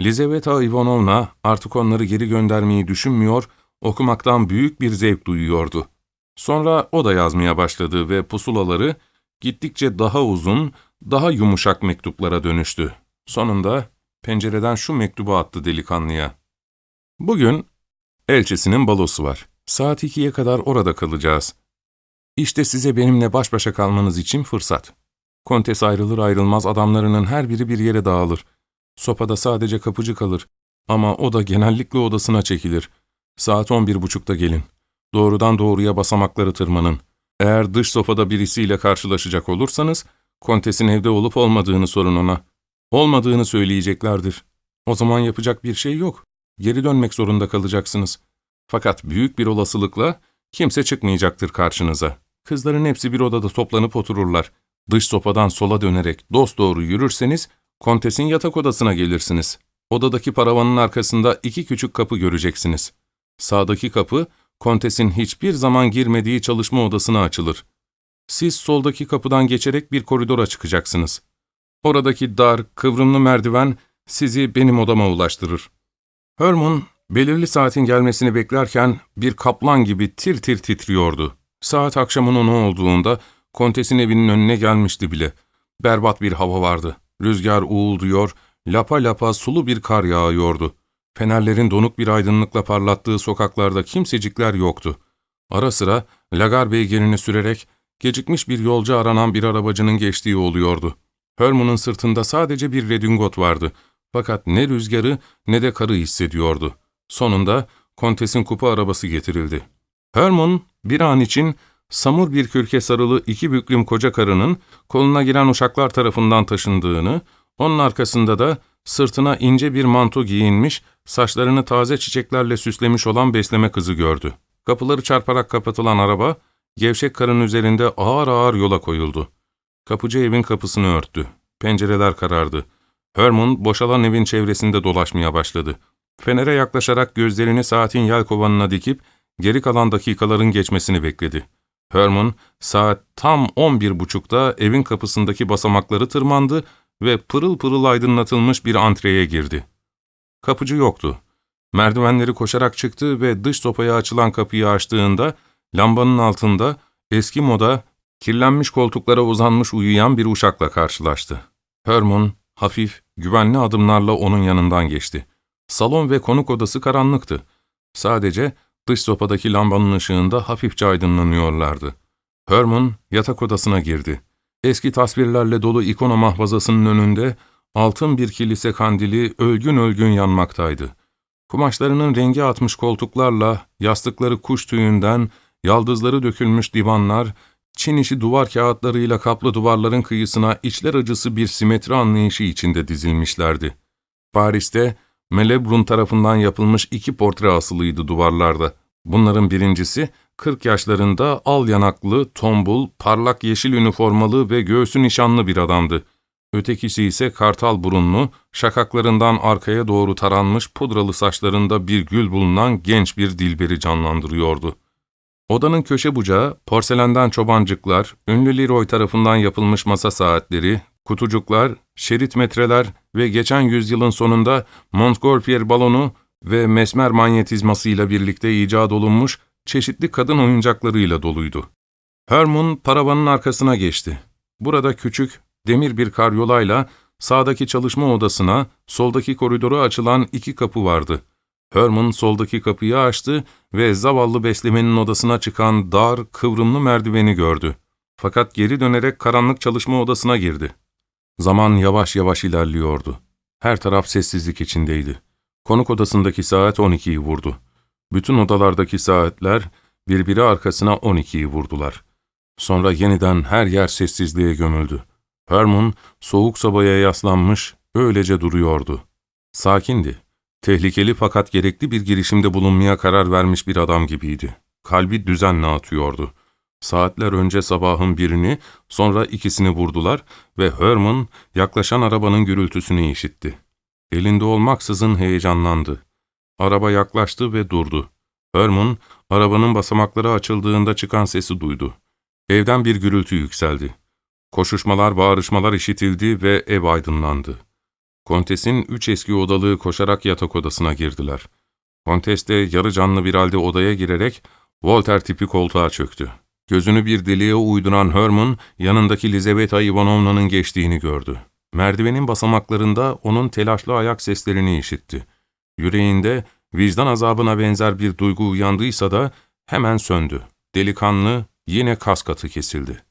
Lizaveta Ivanovna artık onları geri göndermeyi düşünmüyor, okumaktan büyük bir zevk duyuyordu. Sonra o da yazmaya başladı ve pusulaları gittikçe daha uzun, daha yumuşak mektuplara dönüştü. Sonunda pencereden şu mektubu attı delikanlıya. Bugün elçisinin balosu var. Saat ikiye kadar orada kalacağız. İşte size benimle baş başa kalmanız için fırsat. Kontes ayrılır ayrılmaz adamlarının her biri bir yere dağılır. Sopada sadece kapıcı kalır. Ama o da genellikle odasına çekilir. Saat on bir buçukta gelin. Doğrudan doğruya basamakları tırmanın. Eğer dış sofada birisiyle karşılaşacak olursanız, kontesin evde olup olmadığını sorun ona. Olmadığını söyleyeceklerdir. O zaman yapacak bir şey yok. Geri dönmek zorunda kalacaksınız. Fakat büyük bir olasılıkla kimse çıkmayacaktır karşınıza. Kızların hepsi bir odada toplanıp otururlar. Dış sopadan sola dönerek dosdoğru yürürseniz, kontesin yatak odasına gelirsiniz. Odadaki paravanın arkasında iki küçük kapı göreceksiniz. Sağdaki kapı, kontesin hiçbir zaman girmediği çalışma odasına açılır. Siz soldaki kapıdan geçerek bir koridora çıkacaksınız. Oradaki dar, kıvrımlı merdiven sizi benim odama ulaştırır. Herman, belirli saatin gelmesini beklerken bir kaplan gibi tir tir titriyordu. Saat akşamın onu olduğunda kontesin evinin önüne gelmişti bile. Berbat bir hava vardı. Rüzgar uğulduyor, lapa lapa sulu bir kar yağıyordu. Fenerlerin donuk bir aydınlıkla parlattığı sokaklarda kimsecikler yoktu. Ara sıra lagar beygerini sürerek gecikmiş bir yolcu aranan bir arabacının geçtiği oluyordu. Herman'ın sırtında sadece bir redingot vardı. Fakat ne rüzgarı ne de karı hissediyordu. Sonunda kontesin kupa arabası getirildi. Herman bir an için samur bir kürke sarılı iki büklüm koca karının koluna giren uşaklar tarafından taşındığını, onun arkasında da sırtına ince bir manto giyinmiş, saçlarını taze çiçeklerle süslemiş olan besleme kızı gördü. Kapıları çarparak kapatılan araba, gevşek karın üzerinde ağır ağır yola koyuldu. Kapıcı evin kapısını örttü. Pencereler karardı. Herman boşalan evin çevresinde dolaşmaya başladı. Fenere yaklaşarak gözlerini saatin yelkovanına dikip geri kalan dakikaların geçmesini bekledi. Herman saat tam on bir buçukta evin kapısındaki basamakları tırmandı ve pırıl pırıl aydınlatılmış bir antreye girdi. Kapıcı yoktu. Merdivenleri koşarak çıktı ve dış sopaya açılan kapıyı açtığında lambanın altında eski moda kirlenmiş koltuklara uzanmış uyuyan bir uşakla karşılaştı. Herman hafif, güvenli adımlarla onun yanından geçti. Salon ve konuk odası karanlıktı. Sadece dış sopadaki lambanın ışığında hafifçe aydınlanıyorlardı. Herman yatak odasına girdi. Eski tasvirlerle dolu ikona mahfazasının önünde altın bir kilise kandili ölgün ölgün yanmaktaydı. Kumaşlarının rengi atmış koltuklarla, yastıkları kuş tüyünden, yaldızları dökülmüş divanlar, Çin işi duvar kağıtlarıyla kaplı duvarların kıyısına içler acısı bir simetri anlayışı içinde dizilmişlerdi. Paris'te Melebrun tarafından yapılmış iki portre asılıydı duvarlarda. Bunların birincisi, 40 yaşlarında al yanaklı, tombul, parlak yeşil üniformalı ve göğsü nişanlı bir adamdı. Ötekisi ise kartal burunlu, şakaklarından arkaya doğru taranmış pudralı saçlarında bir gül bulunan genç bir dilberi canlandırıyordu. Odanın köşe bucağı, porselenden çobancıklar, ünlü Leroy tarafından yapılmış masa saatleri, kutucuklar, şerit metreler ve geçen yüzyılın sonunda Montgolfier balonu ve mesmer manyetizmasıyla birlikte icat olunmuş çeşitli kadın oyuncaklarıyla doluydu. Herman paravanın arkasına geçti. Burada küçük, demir bir karyolayla sağdaki çalışma odasına, soldaki koridoru açılan iki kapı vardı. Herman soldaki kapıyı açtı ve zavallı beslemenin odasına çıkan dar, kıvrımlı merdiveni gördü. Fakat geri dönerek karanlık çalışma odasına girdi. Zaman yavaş yavaş ilerliyordu. Her taraf sessizlik içindeydi. Konuk odasındaki saat 12'yi vurdu. Bütün odalardaki saatler birbiri arkasına 12'yi vurdular. Sonra yeniden her yer sessizliğe gömüldü. Herman soğuk sobaya yaslanmış, öylece duruyordu. Sakindi. Tehlikeli fakat gerekli bir girişimde bulunmaya karar vermiş bir adam gibiydi. Kalbi düzenle atıyordu. Saatler önce sabahın birini, sonra ikisini vurdular ve Herman yaklaşan arabanın gürültüsünü işitti. Elinde olmaksızın heyecanlandı. Araba yaklaştı ve durdu. Herman, arabanın basamakları açıldığında çıkan sesi duydu. Evden bir gürültü yükseldi. Koşuşmalar, bağırışmalar işitildi ve ev aydınlandı. Kontes'in üç eski odalığı koşarak yatak odasına girdiler. Kontes de yarı canlı bir halde odaya girerek Volter tipi koltuğa çöktü. Gözünü bir deliğe uyduran Herman, yanındaki Lizaveta Ivanovna'nın geçtiğini gördü. Merdivenin basamaklarında onun telaşlı ayak seslerini işitti. Yüreğinde vicdan azabına benzer bir duygu uyandıysa da hemen söndü. Delikanlı yine kas katı kesildi.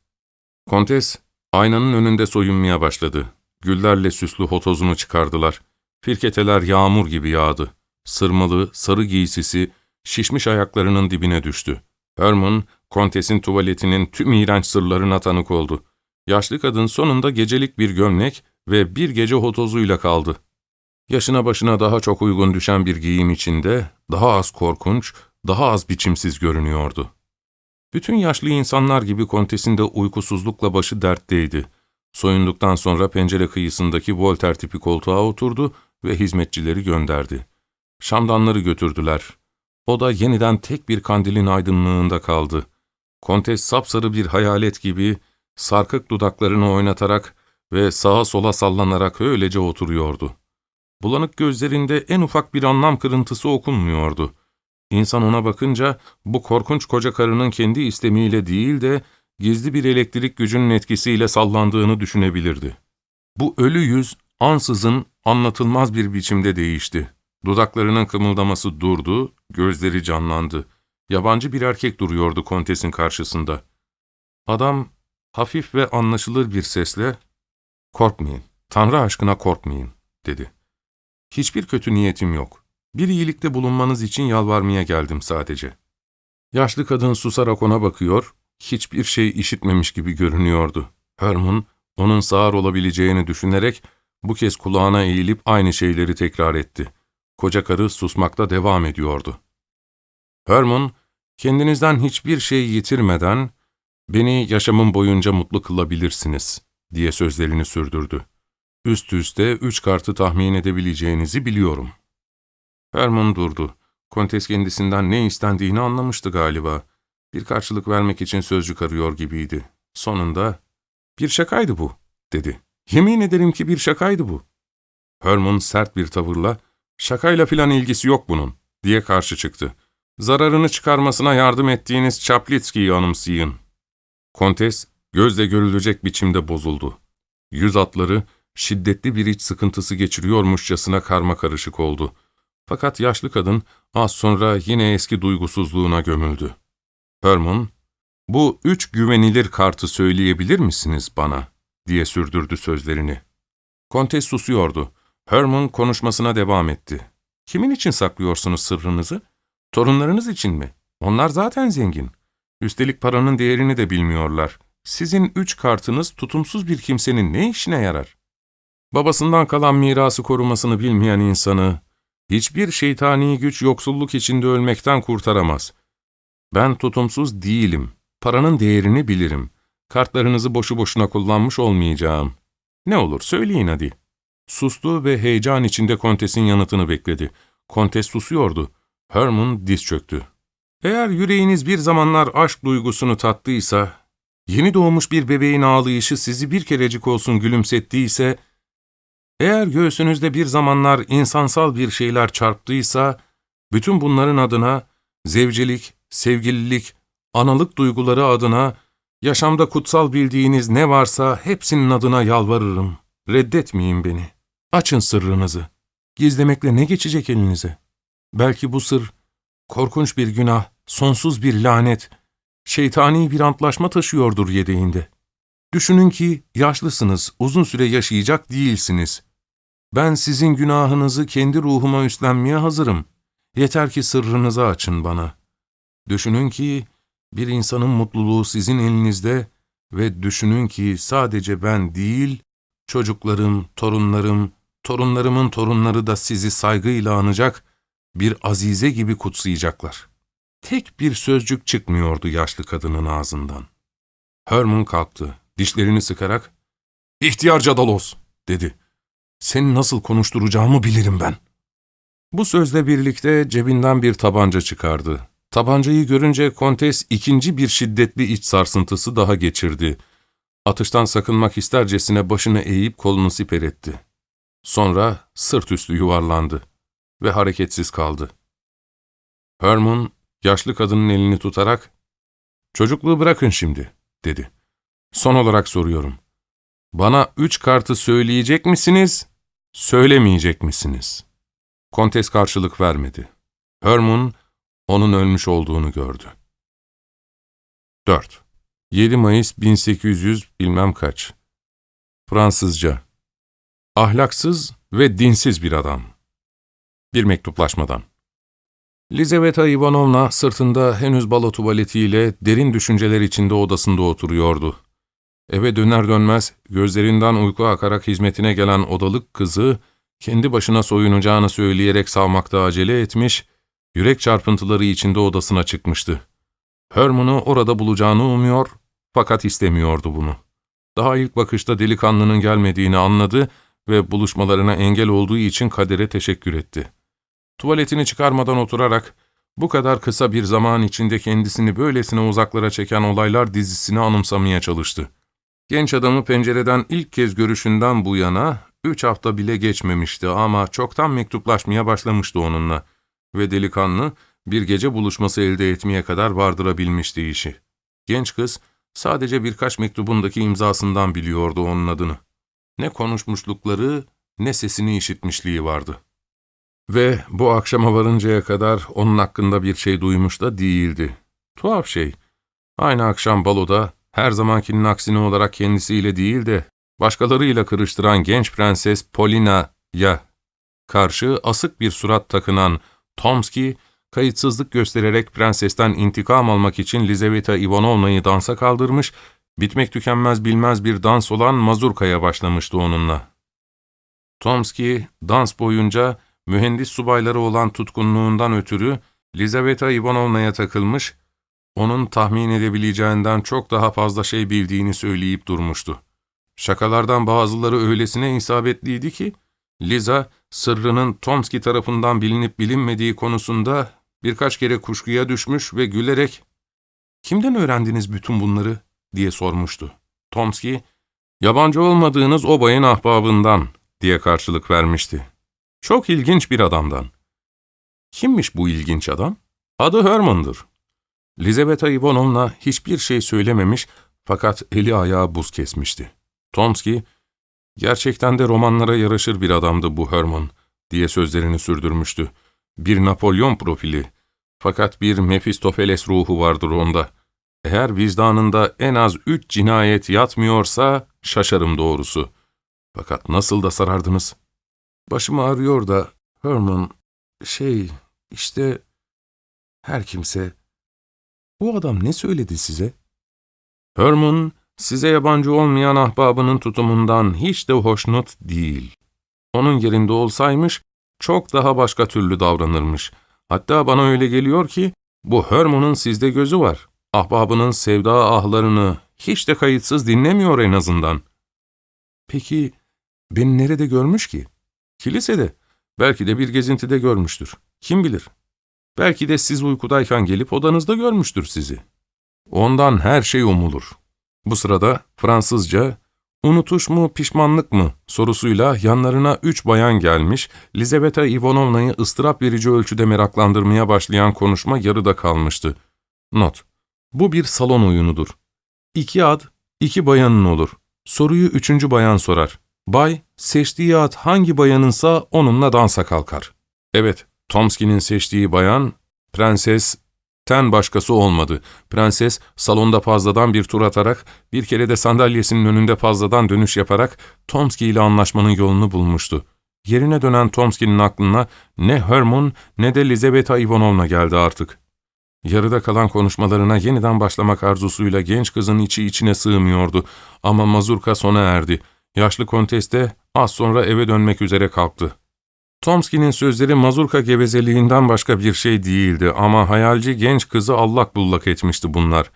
Kontes, aynanın önünde soyunmaya başladı. Güllerle süslü hotozunu çıkardılar. Firketeler yağmur gibi yağdı. Sırmalı, sarı giysisi, şişmiş ayaklarının dibine düştü. Herman, kontesin tuvaletinin tüm iğrenç sırlarına tanık oldu. Yaşlı kadın sonunda gecelik bir gömlek ve bir gece hotozuyla kaldı. Yaşına başına daha çok uygun düşen bir giyim içinde, daha az korkunç, daha az biçimsiz görünüyordu. Bütün yaşlı insanlar gibi kontesin de uykusuzlukla başı dertteydi. Soyunduktan sonra pencere kıyısındaki Voltaire tipi koltuğa oturdu ve hizmetçileri gönderdi. Şamdanları götürdüler. O da yeniden tek bir kandilin aydınlığında kaldı. Kontes sapsarı bir hayalet gibi, sarkık dudaklarını oynatarak ve sağa sola sallanarak öylece oturuyordu. Bulanık gözlerinde en ufak bir anlam kırıntısı okunmuyordu. İnsan ona bakınca bu korkunç koca karının kendi istemiyle değil de gizli bir elektrik gücünün etkisiyle sallandığını düşünebilirdi. Bu ölü yüz ansızın anlatılmaz bir biçimde değişti. Dudaklarının kımıldaması durdu, gözleri canlandı. Yabancı bir erkek duruyordu kontesin karşısında. Adam hafif ve anlaşılır bir sesle ''Korkmayın, Tanrı aşkına korkmayın.'' dedi. ''Hiçbir kötü niyetim yok. Bir iyilikte bulunmanız için yalvarmaya geldim sadece.'' Yaşlı kadın susarak ona bakıyor, hiçbir şey işitmemiş gibi görünüyordu. Herman, onun sağır olabileceğini düşünerek bu kez kulağına eğilip aynı şeyleri tekrar etti. Koca karı susmakta devam ediyordu. Herman, kendinizden hiçbir şey yitirmeden beni yaşamım boyunca mutlu kılabilirsiniz diye sözlerini sürdürdü. Üst üste üç kartı tahmin edebileceğinizi biliyorum. Herman durdu. Kontes kendisinden ne istendiğini anlamıştı galiba. Bir karşılık vermek için sözcük arıyor gibiydi. Sonunda, ''Bir şakaydı bu.'' dedi. ''Yemin ederim ki bir şakaydı bu.'' Herman sert bir tavırla, ''Şakayla filan ilgisi yok bunun.'' diye karşı çıktı. ''Zararını çıkarmasına yardım ettiğiniz Çaplitski'yi anımsayın.'' Kontes, gözle görülecek biçimde bozuldu. Yüz atları, şiddetli bir iç sıkıntısı geçiriyormuşçasına karma karışık oldu. Fakat yaşlı kadın az sonra yine eski duygusuzluğuna gömüldü. Herman, ''Bu üç güvenilir kartı söyleyebilir misiniz bana?'' diye sürdürdü sözlerini. Kontes susuyordu. Herman konuşmasına devam etti. ''Kimin için saklıyorsunuz sırrınızı? Torunlarınız için mi? Onlar zaten zengin. Üstelik paranın değerini de bilmiyorlar. Sizin üç kartınız tutumsuz bir kimsenin ne işine yarar? Babasından kalan mirası korumasını bilmeyen insanı, hiçbir şeytani güç yoksulluk içinde ölmekten kurtaramaz. Ben tutumsuz değilim. Paranın değerini bilirim. Kartlarınızı boşu boşuna kullanmış olmayacağım. Ne olur söyleyin hadi. Sustu ve heyecan içinde kontesin yanıtını bekledi. Kontes susuyordu. Herman diz çöktü. Eğer yüreğiniz bir zamanlar aşk duygusunu tattıysa, yeni doğmuş bir bebeğin ağlayışı sizi bir kerecik olsun gülümsettiyse, eğer göğsünüzde bir zamanlar insansal bir şeyler çarptıysa, bütün bunların adına zevcilik, sevgililik, analık duyguları adına, yaşamda kutsal bildiğiniz ne varsa hepsinin adına yalvarırım. Reddetmeyin beni. Açın sırrınızı. Gizlemekle ne geçecek elinize? Belki bu sır, korkunç bir günah, sonsuz bir lanet, şeytani bir antlaşma taşıyordur yedeğinde. Düşünün ki yaşlısınız, uzun süre yaşayacak değilsiniz. Ben sizin günahınızı kendi ruhuma üstlenmeye hazırım. Yeter ki sırrınızı açın bana. Düşünün ki bir insanın mutluluğu sizin elinizde ve düşünün ki sadece ben değil, çocuklarım, torunlarım, torunlarımın torunları da sizi saygıyla anacak, bir azize gibi kutsayacaklar. Tek bir sözcük çıkmıyordu yaşlı kadının ağzından. Herman kalktı, dişlerini sıkarak, ''İhtiyar Cadalos!'' dedi. ''Seni nasıl konuşturacağımı bilirim ben.'' Bu sözle birlikte cebinden bir tabanca çıkardı. Tabancayı görünce kontes ikinci bir şiddetli iç sarsıntısı daha geçirdi. Atıştan sakınmak istercesine başını eğip kolunu siper etti. Sonra sırt üstü yuvarlandı ve hareketsiz kaldı. Herman, yaşlı kadının elini tutarak, Çocukluğu bırakın şimdi, dedi. Son olarak soruyorum. Bana üç kartı söyleyecek misiniz, söylemeyecek misiniz? Kontes karşılık vermedi. Herman, onun ölmüş olduğunu gördü. 4. 7 Mayıs 1800 bilmem kaç. Fransızca. Ahlaksız ve dinsiz bir adam. Bir mektuplaşmadan. Lizaveta Ivanovna sırtında henüz balo tuvaletiyle derin düşünceler içinde odasında oturuyordu. Eve döner dönmez gözlerinden uyku akarak hizmetine gelen odalık kızı, kendi başına soyunacağını söyleyerek savmakta acele etmiş, yürek çarpıntıları içinde odasına çıkmıştı. Herman'ı orada bulacağını umuyor fakat istemiyordu bunu. Daha ilk bakışta delikanlının gelmediğini anladı ve buluşmalarına engel olduğu için kadere teşekkür etti. Tuvaletini çıkarmadan oturarak, bu kadar kısa bir zaman içinde kendisini böylesine uzaklara çeken olaylar dizisini anımsamaya çalıştı. Genç adamı pencereden ilk kez görüşünden bu yana, üç hafta bile geçmemişti ama çoktan mektuplaşmaya başlamıştı onunla ve delikanlı, bir gece buluşması elde etmeye kadar vardırabilmişti işi. Genç kız, sadece birkaç mektubundaki imzasından biliyordu onun adını. Ne konuşmuşlukları, ne sesini işitmişliği vardı. Ve bu akşama varıncaya kadar onun hakkında bir şey duymuş da değildi. Tuhaf şey. Aynı akşam baloda, her zamankinin aksine olarak kendisiyle değil de, başkalarıyla kırıştıran genç prenses Polina'ya karşı asık bir surat takınan Tomski, kayıtsızlık göstererek prensesten intikam almak için Lizaveta Ivanovna'yı dansa kaldırmış, bitmek tükenmez bilmez bir dans olan mazurkaya başlamıştı onunla. Tomski, dans boyunca mühendis subayları olan tutkunluğundan ötürü Lizaveta Ivanovna'ya takılmış, onun tahmin edebileceğinden çok daha fazla şey bildiğini söyleyip durmuştu. Şakalardan bazıları öylesine isabetliydi ki, Liza, sırrının Tomski tarafından bilinip bilinmediği konusunda birkaç kere kuşkuya düşmüş ve gülerek ''Kimden öğrendiniz bütün bunları?'' diye sormuştu. Tomski, ''Yabancı olmadığınız o bayın ahbabından.'' diye karşılık vermişti. ''Çok ilginç bir adamdan.'' Kimmiş bu ilginç adam? Adı Herman'dır. Lizaveta Ivanovna hiçbir şey söylememiş fakat eli ayağı buz kesmişti. Tomski, ''Gerçekten de romanlara yaraşır bir adamdı bu Herman.'' diye sözlerini sürdürmüştü. Bir Napolyon profili. Fakat bir Mefistofeles ruhu vardır onda. Eğer vicdanında en az üç cinayet yatmıyorsa şaşarım doğrusu. Fakat nasıl da sarardınız? Başım ağrıyor da Herman, şey, işte her kimse. Bu adam ne söyledi size? Herman, size yabancı olmayan ahbabının tutumundan hiç de hoşnut değil. Onun yerinde olsaymış, çok daha başka türlü davranırmış. Hatta bana öyle geliyor ki, bu Herman'ın sizde gözü var. Ahbabının sevda ahlarını hiç de kayıtsız dinlemiyor en azından. Peki, beni nerede görmüş ki? Kilisede. Belki de bir gezintide görmüştür. Kim bilir? Belki de siz uykudayken gelip odanızda görmüştür sizi. Ondan her şey umulur. Bu sırada Fransızca Unutuş mu, pişmanlık mı sorusuyla yanlarına üç bayan gelmiş, Lizaveta Ivanovna'yı ıstırap verici ölçüde meraklandırmaya başlayan konuşma yarıda kalmıştı. Not. Bu bir salon oyunudur. İki ad, iki bayanın olur. Soruyu üçüncü bayan sorar. Bay, seçtiği ad hangi bayanınsa onunla dansa kalkar. Evet, Tomski'nin seçtiği bayan, Prenses Ten başkası olmadı. Prenses salonda fazladan bir tur atarak, bir kere de sandalyesinin önünde fazladan dönüş yaparak Tomski ile anlaşmanın yolunu bulmuştu. Yerine dönen Tomski'nin aklına ne Herman ne de Lizaveta Ivanovna geldi artık. Yarıda kalan konuşmalarına yeniden başlamak arzusuyla genç kızın içi içine sığmıyordu ama mazurka sona erdi. Yaşlı kontes de az sonra eve dönmek üzere kalktı. Tomski'nin sözleri mazurka gevezeliğinden başka bir şey değildi ama hayalci genç kızı allak bullak etmişti bunlar.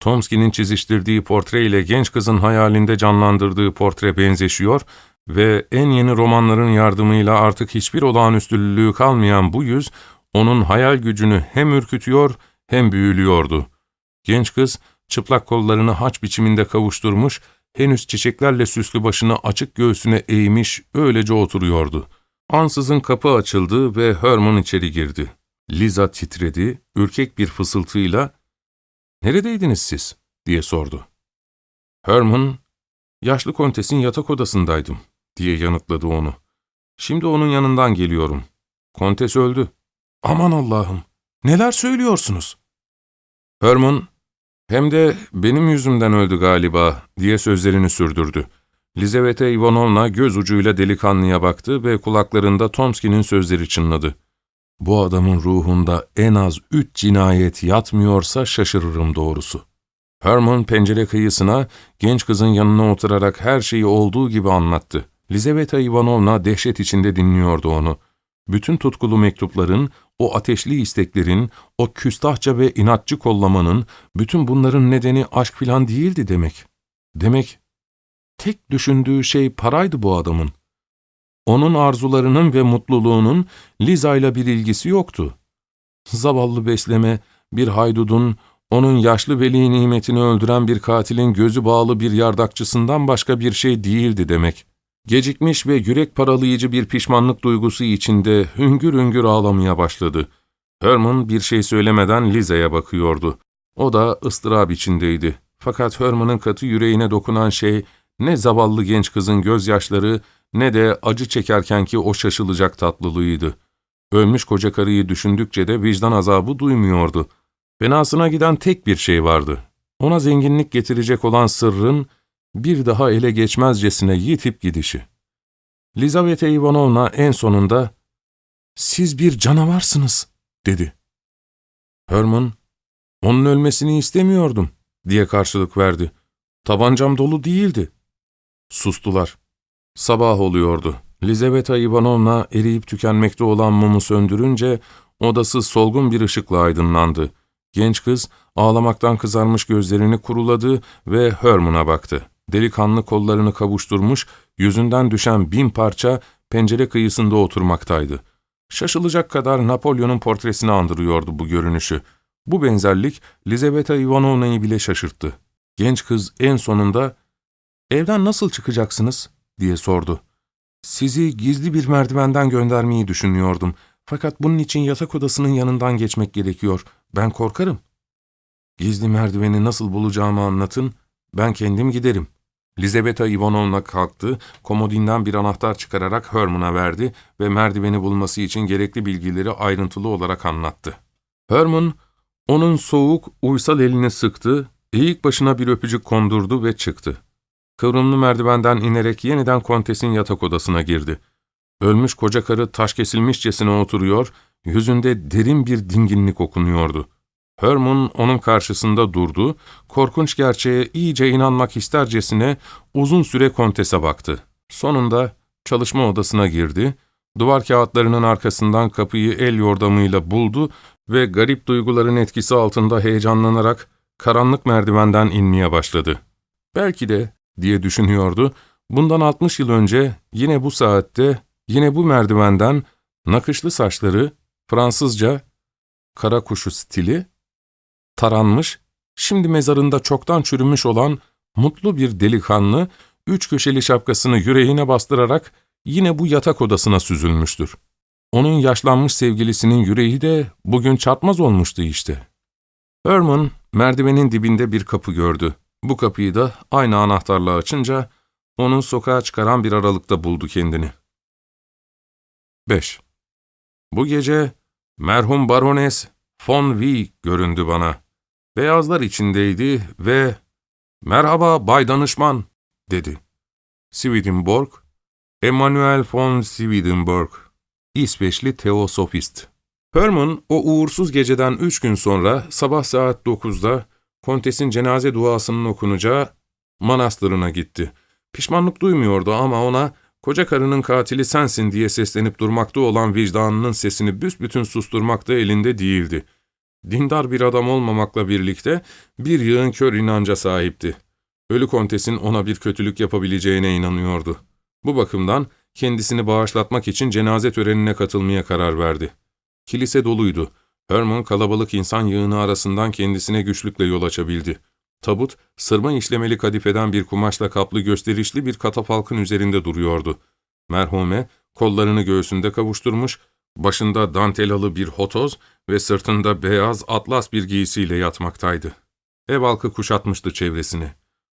Tomski'nin çiziştirdiği portre ile genç kızın hayalinde canlandırdığı portre benzeşiyor ve en yeni romanların yardımıyla artık hiçbir olağanüstülülüğü kalmayan bu yüz, onun hayal gücünü hem ürkütüyor hem büyülüyordu. Genç kız, çıplak kollarını haç biçiminde kavuşturmuş, henüz çiçeklerle süslü başını açık göğsüne eğmiş, öylece oturuyordu. Ansızın kapı açıldı ve Herman içeri girdi. Liza titredi, ürkek bir fısıltıyla Neredeydiniz siz? diye sordu. Herman, yaşlı kontesin yatak odasındaydım, diye yanıtladı onu. Şimdi onun yanından geliyorum. Kontes öldü. Aman Allah'ım, neler söylüyorsunuz? Herman, hem de benim yüzümden öldü galiba, diye sözlerini sürdürdü. Lizaveta Ivanovna göz ucuyla delikanlıya baktı ve kulaklarında Tomski'nin sözleri çınladı. Bu adamın ruhunda en az üç cinayet yatmıyorsa şaşırırım doğrusu. Herman pencere kıyısına genç kızın yanına oturarak her şeyi olduğu gibi anlattı. Lizaveta Ivanovna dehşet içinde dinliyordu onu. Bütün tutkulu mektupların, o ateşli isteklerin, o küstahça ve inatçı kollamanın, bütün bunların nedeni aşk filan değildi demek. Demek, tek düşündüğü şey paraydı bu adamın. Onun arzularının ve mutluluğunun Liza ile bir ilgisi yoktu. Zavallı besleme, bir haydudun, onun yaşlı veli nimetini öldüren bir katilin gözü bağlı bir yardakçısından başka bir şey değildi demek. Gecikmiş ve yürek paralayıcı bir pişmanlık duygusu içinde hüngür hüngür ağlamaya başladı. Herman bir şey söylemeden Liza'ya bakıyordu. O da ıstırap içindeydi. Fakat Herman'ın katı yüreğine dokunan şey ne zavallı genç kızın gözyaşları ne de acı çekerkenki o şaşılacak tatlılığıydı. Ölmüş koca karıyı düşündükçe de vicdan azabı duymuyordu. Fenasına giden tek bir şey vardı. Ona zenginlik getirecek olan sırrın bir daha ele geçmezcesine yitip gidişi. Lizaveta Ivanovna en sonunda ''Siz bir canavarsınız.'' dedi. Herman, ''Onun ölmesini istemiyordum.'' diye karşılık verdi. ''Tabancam dolu değildi.'' Sustular. Sabah oluyordu. Lizaveta Ivanovna eriyip tükenmekte olan mumu söndürünce odası solgun bir ışıkla aydınlandı. Genç kız ağlamaktan kızarmış gözlerini kuruladı ve Herman'a baktı. Delikanlı kollarını kavuşturmuş, yüzünden düşen bin parça pencere kıyısında oturmaktaydı. Şaşılacak kadar Napolyon'un portresini andırıyordu bu görünüşü. Bu benzerlik Lizaveta Ivanovna'yı bile şaşırttı. Genç kız en sonunda ''Evden nasıl çıkacaksınız?'' diye sordu. ''Sizi gizli bir merdivenden göndermeyi düşünüyordum. Fakat bunun için yatak odasının yanından geçmek gerekiyor. Ben korkarım.'' ''Gizli merdiveni nasıl bulacağımı anlatın, ben kendim giderim.'' Lizaveta Ivanovna kalktı, komodinden bir anahtar çıkararak Herman'a verdi ve merdiveni bulması için gerekli bilgileri ayrıntılı olarak anlattı. Herman, onun soğuk, uysal elini sıktı, eğik başına bir öpücük kondurdu ve çıktı. Kıvrımlı merdivenden inerek yeniden kontesin yatak odasına girdi. Ölmüş koca karı taş kesilmişçesine oturuyor, yüzünde derin bir dinginlik okunuyordu. Herman onun karşısında durdu, korkunç gerçeğe iyice inanmak istercesine uzun süre kontese baktı. Sonunda çalışma odasına girdi, duvar kağıtlarının arkasından kapıyı el yordamıyla buldu ve garip duyguların etkisi altında heyecanlanarak karanlık merdivenden inmeye başladı. Belki de, diye düşünüyordu, bundan 60 yıl önce yine bu saatte, yine bu merdivenden nakışlı saçları, Fransızca, kara kuşu stili, taranmış, şimdi mezarında çoktan çürümüş olan mutlu bir delikanlı, üç köşeli şapkasını yüreğine bastırarak yine bu yatak odasına süzülmüştür. Onun yaşlanmış sevgilisinin yüreği de bugün çarpmaz olmuştu işte. Herman, merdivenin dibinde bir kapı gördü. Bu kapıyı da aynı anahtarla açınca, onun sokağa çıkaran bir aralıkta buldu kendini. 5. Bu gece merhum barones von V göründü bana. Beyazlar içindeydi ve ''Merhaba Bay Danışman'' dedi. Swedenborg, Emanuel von Swedenborg, İsveçli teosofist. Herman o uğursuz geceden üç gün sonra sabah saat dokuzda kontesin cenaze duasının okunacağı manastırına gitti. Pişmanlık duymuyordu ama ona koca karının katili sensin diye seslenip durmakta olan vicdanının sesini büsbütün susturmakta elinde değildi. Dindar bir adam olmamakla birlikte bir yığın kör inanca sahipti. Ölü kontesin ona bir kötülük yapabileceğine inanıyordu. Bu bakımdan kendisini bağışlatmak için cenaze törenine katılmaya karar verdi. Kilise doluydu. Herman kalabalık insan yığını arasından kendisine güçlükle yol açabildi. Tabut, sırma işlemeli kadifeden bir kumaşla kaplı gösterişli bir katafalkın üzerinde duruyordu. Merhume, kollarını göğsünde kavuşturmuş, başında dantelalı bir hotoz ve sırtında beyaz atlas bir giysiyle yatmaktaydı. Ev halkı kuşatmıştı çevresini.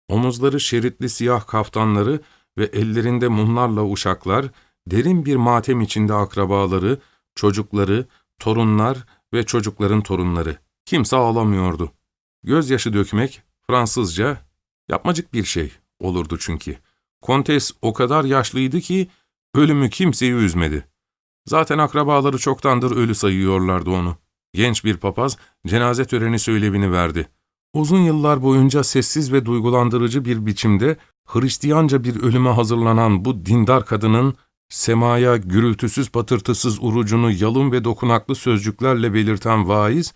Omuzları şeritli siyah kaftanları ve ellerinde mumlarla uşaklar, derin bir matem içinde akrabaları, çocukları, torunlar ve çocukların torunları. Kimse ağlamıyordu. Gözyaşı dökmek, Fransızca, yapmacık bir şey olurdu çünkü. Kontes o kadar yaşlıydı ki, ölümü kimseyi üzmedi. Zaten akrabaları çoktandır ölü sayıyorlardı onu. Genç bir papaz cenaze töreni söylevini verdi. Uzun yıllar boyunca sessiz ve duygulandırıcı bir biçimde Hristiyanca bir ölüme hazırlanan bu dindar kadının semaya gürültüsüz patırtısız urucunu yalın ve dokunaklı sözcüklerle belirten vaiz,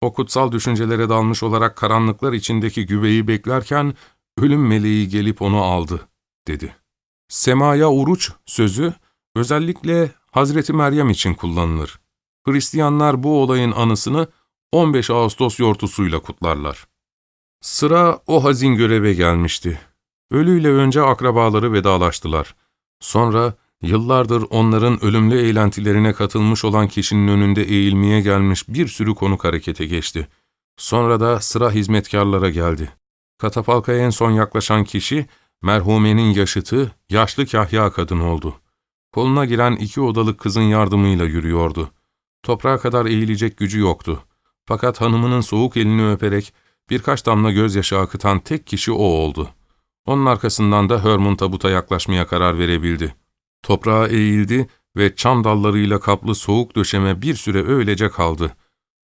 o kutsal düşüncelere dalmış olarak karanlıklar içindeki güveyi beklerken ölüm meleği gelip onu aldı, dedi. Semaya uruç sözü özellikle Hazreti Meryem için kullanılır. Hristiyanlar bu olayın anısını 15 Ağustos yortusuyla kutlarlar. Sıra o hazin göreve gelmişti. Ölüyle önce akrabaları vedalaştılar. Sonra yıllardır onların ölümlü eğlentilerine katılmış olan kişinin önünde eğilmeye gelmiş bir sürü konuk harekete geçti. Sonra da sıra hizmetkarlara geldi. Katafalka en son yaklaşan kişi, merhumenin yaşıtı, yaşlı kahya kadın oldu. Koluna giren iki odalık kızın yardımıyla yürüyordu. Toprağa kadar eğilecek gücü yoktu. Fakat hanımının soğuk elini öperek birkaç damla gözyaşı akıtan tek kişi o oldu. Onun arkasından da Hermon tabuta yaklaşmaya karar verebildi. Toprağa eğildi ve çam dallarıyla kaplı soğuk döşeme bir süre öylece kaldı.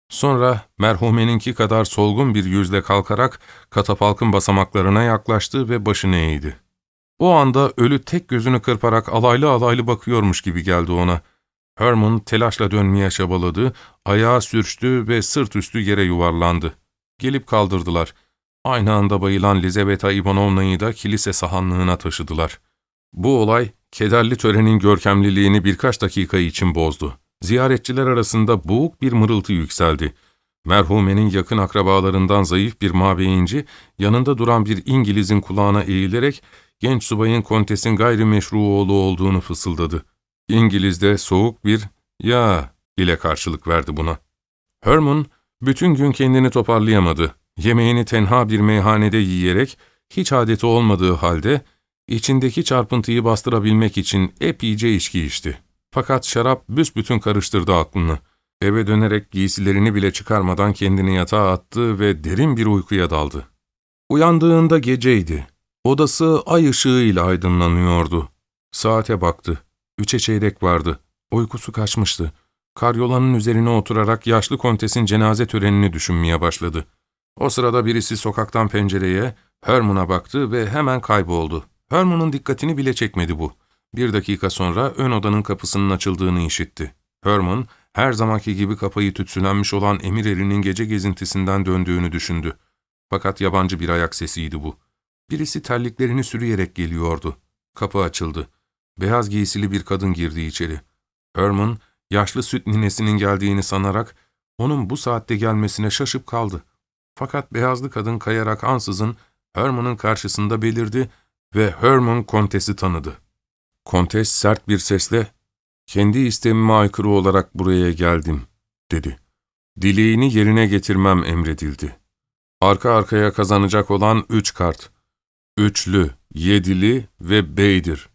Sonra merhumeninki kadar solgun bir yüzle kalkarak katafalkın basamaklarına yaklaştı ve başını eğdi. O anda ölü tek gözünü kırparak alaylı alaylı bakıyormuş gibi geldi ona. Herman telaşla dönmeye çabaladı, ayağa sürçtü ve sırt üstü yere yuvarlandı. Gelip kaldırdılar. Aynı anda bayılan Lizaveta Ivanovna'yı da kilise sahanlığına taşıdılar. Bu olay, kederli törenin görkemliliğini birkaç dakika için bozdu. Ziyaretçiler arasında boğuk bir mırıltı yükseldi. Merhumenin yakın akrabalarından zayıf bir mabeyinci, yanında duran bir İngiliz'in kulağına eğilerek, genç subayın kontesin gayrimeşru oğlu olduğunu fısıldadı. İngiliz de soğuk bir ''ya'' ile karşılık verdi buna. Herman, bütün gün kendini toparlayamadı. Yemeğini tenha bir meyhanede yiyerek, hiç adeti olmadığı halde, içindeki çarpıntıyı bastırabilmek için epeyce içki içti. Fakat şarap büsbütün karıştırdı aklını. Eve dönerek giysilerini bile çıkarmadan kendini yatağa attı ve derin bir uykuya daldı. Uyandığında geceydi. Odası ay ışığıyla aydınlanıyordu. Saate baktı. Üçe çeyrek vardı. Uykusu kaçmıştı. Karyolanın üzerine oturarak yaşlı kontesin cenaze törenini düşünmeye başladı. O sırada birisi sokaktan pencereye, Herman'a baktı ve hemen kayboldu. Herman'ın dikkatini bile çekmedi bu. Bir dakika sonra ön odanın kapısının açıldığını işitti. Herman, her zamanki gibi kafayı tütsülenmiş olan emir erinin gece gezintisinden döndüğünü düşündü. Fakat yabancı bir ayak sesiydi bu. Birisi terliklerini sürüyerek geliyordu. Kapı açıldı. Beyaz giysili bir kadın girdi içeri. Herman, yaşlı süt ninesinin geldiğini sanarak onun bu saatte gelmesine şaşıp kaldı. Fakat beyazlı kadın kayarak ansızın Herman'ın karşısında belirdi ve Herman kontesi tanıdı. Kontes sert bir sesle, ''Kendi istemime aykırı olarak buraya geldim.'' dedi. ''Dileğini yerine getirmem emredildi. Arka arkaya kazanacak olan üç kart. Üçlü, yedili ve beydir.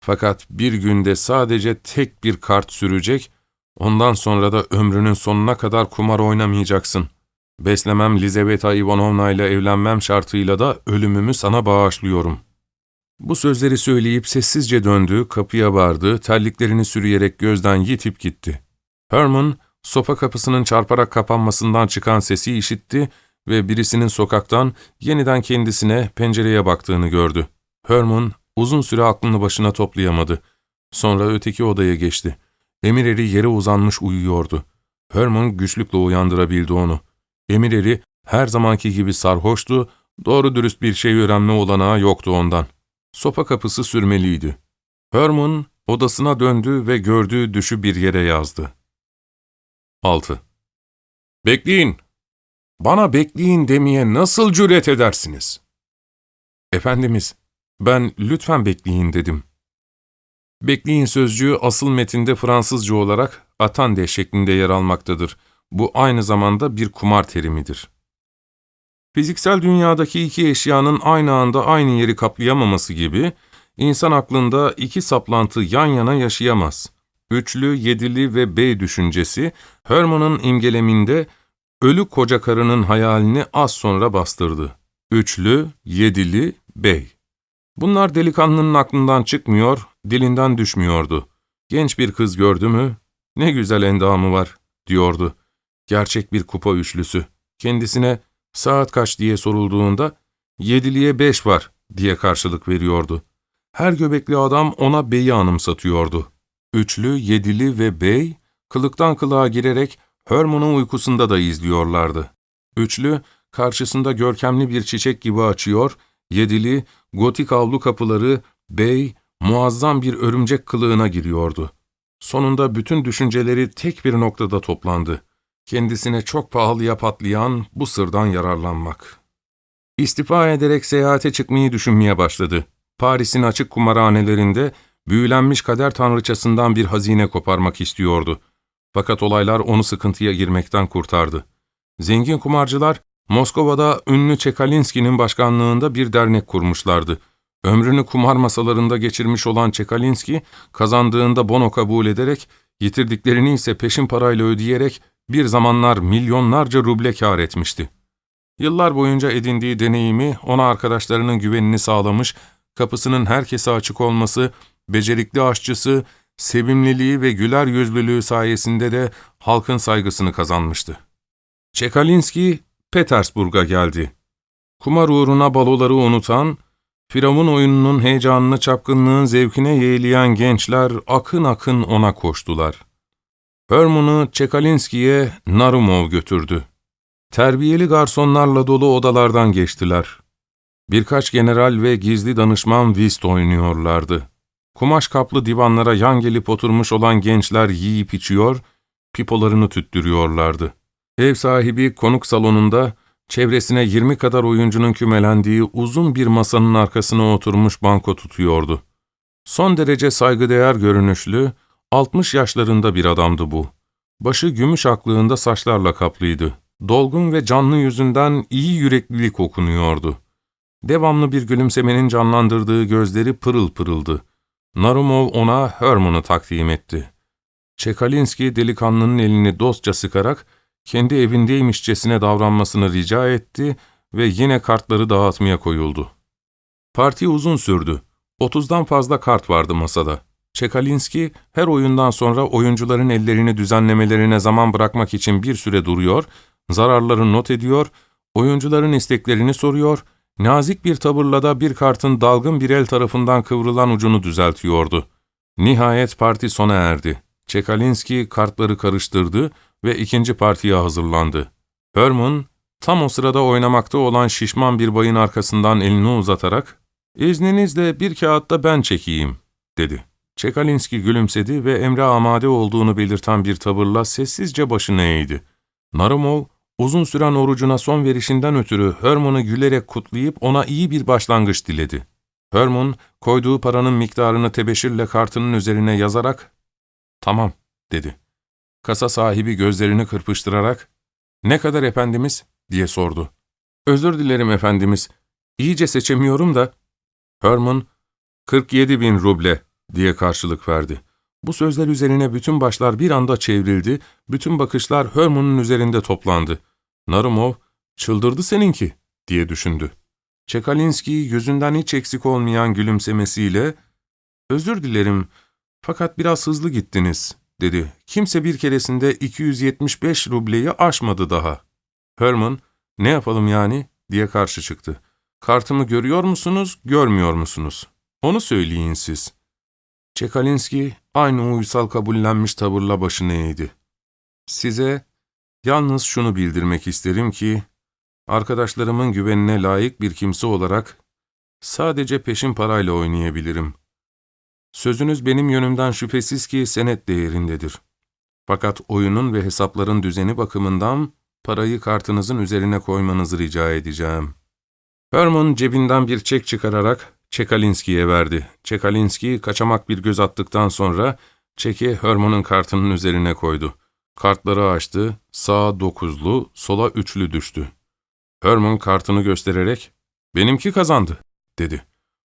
Fakat bir günde sadece tek bir kart sürecek, ondan sonra da ömrünün sonuna kadar kumar oynamayacaksın. Beslemem Lizaveta Ivanovna ile evlenmem şartıyla da ölümümü sana bağışlıyorum.'' Bu sözleri söyleyip sessizce döndü, kapıya vardı, terliklerini sürüyerek gözden yitip gitti. Herman, sofa kapısının çarparak kapanmasından çıkan sesi işitti ve birisinin sokaktan yeniden kendisine pencereye baktığını gördü. Herman, uzun süre aklını başına toplayamadı. Sonra öteki odaya geçti. Emireri yere uzanmış uyuyordu. Herman güçlükle uyandırabildi onu. Emireri her zamanki gibi sarhoştu, doğru dürüst bir şey öğrenme olanağı yoktu ondan. Sopa kapısı sürmeliydi. Herman odasına döndü ve gördüğü düşü bir yere yazdı. 6. Bekleyin! Bana bekleyin demeye nasıl cüret edersiniz? Efendimiz, ben lütfen bekleyin dedim. Bekleyin sözcüğü asıl metinde Fransızca olarak atande şeklinde yer almaktadır. Bu aynı zamanda bir kumar terimidir. Fiziksel dünyadaki iki eşyanın aynı anda aynı yeri kaplayamaması gibi, insan aklında iki saplantı yan yana yaşayamaz. Üçlü, yedili ve bey düşüncesi, Herman'ın imgeleminde ölü koca karının hayalini az sonra bastırdı. Üçlü, yedili, bey. Bunlar delikanlının aklından çıkmıyor, dilinden düşmüyordu. Genç bir kız gördü mü, ne güzel endamı var, diyordu. Gerçek bir kupa üçlüsü. Kendisine saat kaç diye sorulduğunda, yediliye beş var diye karşılık veriyordu. Her göbekli adam ona beyi anımsatıyordu. Üçlü, yedili ve bey, kılıktan kılığa girerek Herman'ın uykusunda da izliyorlardı. Üçlü, karşısında görkemli bir çiçek gibi açıyor, yedili, gotik avlu kapıları, bey, muazzam bir örümcek kılığına giriyordu. Sonunda bütün düşünceleri tek bir noktada toplandı. Kendisine çok pahalıya patlayan bu sırdan yararlanmak. İstifa ederek seyahate çıkmayı düşünmeye başladı. Paris'in açık kumarhanelerinde büyülenmiş kader tanrıçasından bir hazine koparmak istiyordu. Fakat olaylar onu sıkıntıya girmekten kurtardı. Zengin kumarcılar, Moskova'da ünlü Çekalinski'nin başkanlığında bir dernek kurmuşlardı. Ömrünü kumar masalarında geçirmiş olan Çekalinski, kazandığında bono kabul ederek, yitirdiklerini ise peşin parayla ödeyerek bir zamanlar milyonlarca ruble kâr etmişti. Yıllar boyunca edindiği deneyimi ona arkadaşlarının güvenini sağlamış, kapısının herkese açık olması, becerikli aşçısı, sevimliliği ve güler yüzlülüğü sayesinde de halkın saygısını kazanmıştı. Çekalinski, Petersburg'a geldi. Kumar uğruna baloları unutan, Firavun oyununun heyecanını çapkınlığın zevkine yeğleyen gençler akın akın ona koştular. Herman'ı Çekalinski'ye Narumov götürdü. Terbiyeli garsonlarla dolu odalardan geçtiler. Birkaç general ve gizli danışman whist oynuyorlardı. Kumaş kaplı divanlara yan gelip oturmuş olan gençler yiyip içiyor, pipolarını tüttürüyorlardı. Ev sahibi konuk salonunda çevresine yirmi kadar oyuncunun kümelendiği uzun bir masanın arkasına oturmuş banko tutuyordu. Son derece saygıdeğer görünüşlü, altmış yaşlarında bir adamdı bu. Başı gümüş aklığında saçlarla kaplıydı. Dolgun ve canlı yüzünden iyi yüreklilik okunuyordu. Devamlı bir gülümsemenin canlandırdığı gözleri pırıl pırıldı. Narumov ona Herman'ı takdim etti. Çekalinski delikanlının elini dostça sıkarak kendi evindeymişçesine davranmasını rica etti ve yine kartları dağıtmaya koyuldu. Parti uzun sürdü. Otuzdan fazla kart vardı masada. Çekalinski her oyundan sonra oyuncuların ellerini düzenlemelerine zaman bırakmak için bir süre duruyor, zararları not ediyor, oyuncuların isteklerini soruyor, nazik bir tavırla da bir kartın dalgın bir el tarafından kıvrılan ucunu düzeltiyordu. Nihayet parti sona erdi. Çekalinski kartları karıştırdı ve ikinci partiye hazırlandı. Herman, tam o sırada oynamakta olan şişman bir bayın arkasından elini uzatarak, ''İzninizle bir kağıtta ben çekeyim.'' dedi. Çekalinski gülümsedi ve emre amade olduğunu belirten bir tavırla sessizce başını eğdi. Narumov, uzun süren orucuna son verişinden ötürü Herman'ı gülerek kutlayıp ona iyi bir başlangıç diledi. Herman, koyduğu paranın miktarını tebeşirle kartının üzerine yazarak, ''Tamam.'' dedi. Kasa sahibi gözlerini kırpıştırarak, ''Ne kadar efendimiz?'' diye sordu. ''Özür dilerim efendimiz, iyice seçemiyorum da.'' Herman, ''47 bin ruble.'' Diye karşılık verdi. Bu sözler üzerine bütün başlar bir anda çevrildi, bütün bakışlar Herman'ın üzerinde toplandı. Narumov, ''Çıldırdı seninki.'' diye düşündü. Çekalinski yüzünden hiç eksik olmayan gülümsemesiyle, ''Özür dilerim, fakat biraz hızlı gittiniz.'' dedi. Kimse bir keresinde 275 rubleyi aşmadı daha. Herman, ''Ne yapalım yani?'' diye karşı çıktı. ''Kartımı görüyor musunuz, görmüyor musunuz? Onu söyleyin siz.'' Çekalinski aynı uysal kabullenmiş tavırla başını eğdi. Size yalnız şunu bildirmek isterim ki, arkadaşlarımın güvenine layık bir kimse olarak sadece peşin parayla oynayabilirim. Sözünüz benim yönümden şüphesiz ki senet değerindedir. Fakat oyunun ve hesapların düzeni bakımından parayı kartınızın üzerine koymanızı rica edeceğim. Herman cebinden bir çek çıkararak Çekalinski'ye verdi. Çekalinski kaçamak bir göz attıktan sonra çeki Herman'ın kartının üzerine koydu. Kartları açtı, sağa dokuzlu, sola üçlü düştü. Herman kartını göstererek, ''Benimki kazandı.'' dedi.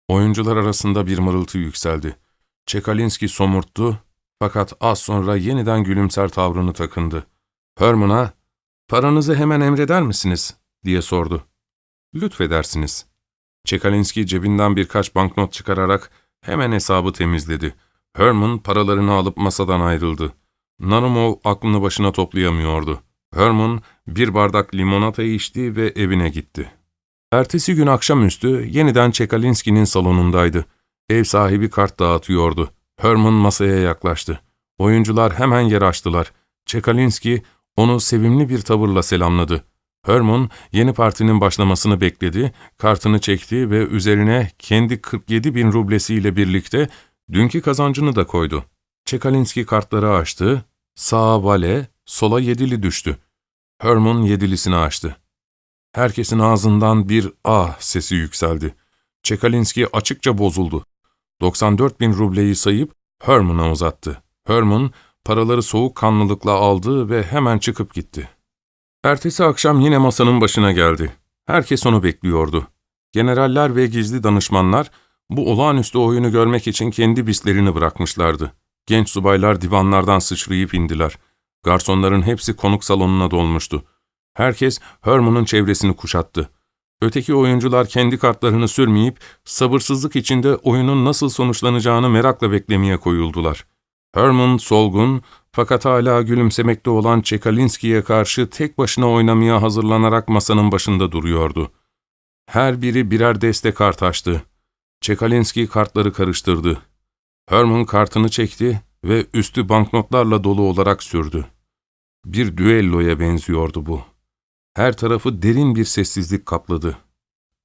Oyuncular arasında bir mırıltı yükseldi. Çekalinski somurttu fakat az sonra yeniden gülümser tavrını takındı. Herman'a, ''Paranızı hemen emreder misiniz?'' diye sordu. ''Lütfedersiniz.'' Çekalinski cebinden birkaç banknot çıkararak hemen hesabı temizledi. Herman paralarını alıp masadan ayrıldı. Narumov aklını başına toplayamıyordu. Herman bir bardak limonata içti ve evine gitti. Ertesi gün akşamüstü yeniden Çekalinski'nin salonundaydı. Ev sahibi kart dağıtıyordu. Herman masaya yaklaştı. Oyuncular hemen yer açtılar. Çekalinski onu sevimli bir tavırla selamladı. Herman yeni partinin başlamasını bekledi, kartını çekti ve üzerine kendi 47 bin rublesiyle birlikte dünkü kazancını da koydu. Çekalinski kartları açtı, sağa vale, sola yedili düştü. Herman yedilisini açtı. Herkesin ağzından bir ah sesi yükseldi. Çekalinski açıkça bozuldu. 94 bin rubleyi sayıp Herman'a uzattı. Herman paraları soğukkanlılıkla aldı ve hemen çıkıp gitti. Ertesi akşam yine masanın başına geldi. Herkes onu bekliyordu. Generaller ve gizli danışmanlar bu olağanüstü oyunu görmek için kendi bislerini bırakmışlardı. Genç subaylar divanlardan sıçrayıp indiler. Garsonların hepsi konuk salonuna dolmuştu. Herkes Herman'ın çevresini kuşattı. Öteki oyuncular kendi kartlarını sürmeyip sabırsızlık içinde oyunun nasıl sonuçlanacağını merakla beklemeye koyuldular. Herman solgun fakat hala gülümsemekte olan Çekalinski'ye karşı tek başına oynamaya hazırlanarak masanın başında duruyordu. Her biri birer deste kart açtı. Çekalinski kartları karıştırdı. Herman kartını çekti ve üstü banknotlarla dolu olarak sürdü. Bir düelloya benziyordu bu. Her tarafı derin bir sessizlik kapladı.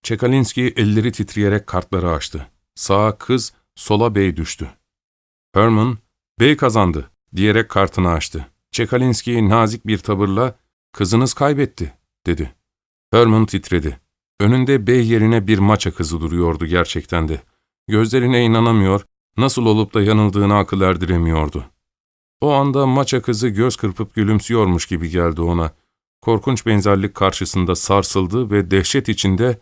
Çekalinski elleri titreyerek kartları açtı. Sağa kız, sola bey düştü. Herman, bey kazandı diyerek kartını açtı. Çekalinski nazik bir tavırla, kızınız kaybetti, dedi. Herman titredi. Önünde bey yerine bir maça kızı duruyordu gerçekten de. Gözlerine inanamıyor, nasıl olup da yanıldığını akıl erdiremiyordu. O anda maça kızı göz kırpıp gülümsüyormuş gibi geldi ona. Korkunç benzerlik karşısında sarsıldı ve dehşet içinde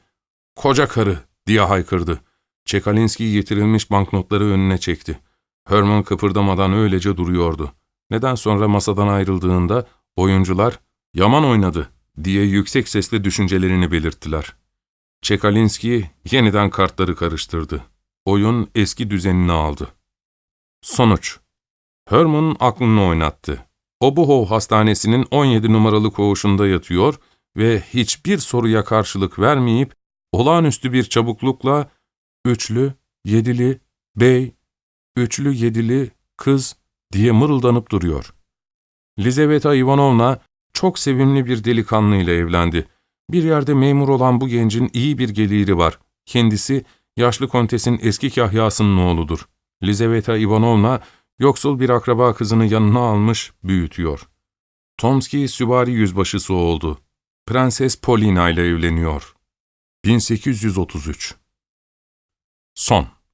''Koca karı!'' diye haykırdı. Çekalinski getirilmiş banknotları önüne çekti. Herman kıpırdamadan öylece duruyordu. Neden sonra masadan ayrıldığında oyuncular ''Yaman oynadı!'' diye yüksek sesle düşüncelerini belirttiler. Çekalinski yeniden kartları karıştırdı. Oyun eski düzenini aldı. Sonuç Herman aklını oynattı. Obuhov Hastanesi'nin 17 numaralı koğuşunda yatıyor ve hiçbir soruya karşılık vermeyip olağanüstü bir çabuklukla üçlü, yedili, bey, üçlü, yedili, kız diye mırıldanıp duruyor. Lizaveta Ivanovna çok sevimli bir delikanlıyla evlendi. Bir yerde memur olan bu gencin iyi bir geliri var. Kendisi yaşlı kontesin eski kahyasının oğludur. Lizaveta Ivanovna yoksul bir akraba kızını yanına almış, büyütüyor. Tomski süvari yüzbaşısı oldu. Prenses Polina ile evleniyor. 1833 Son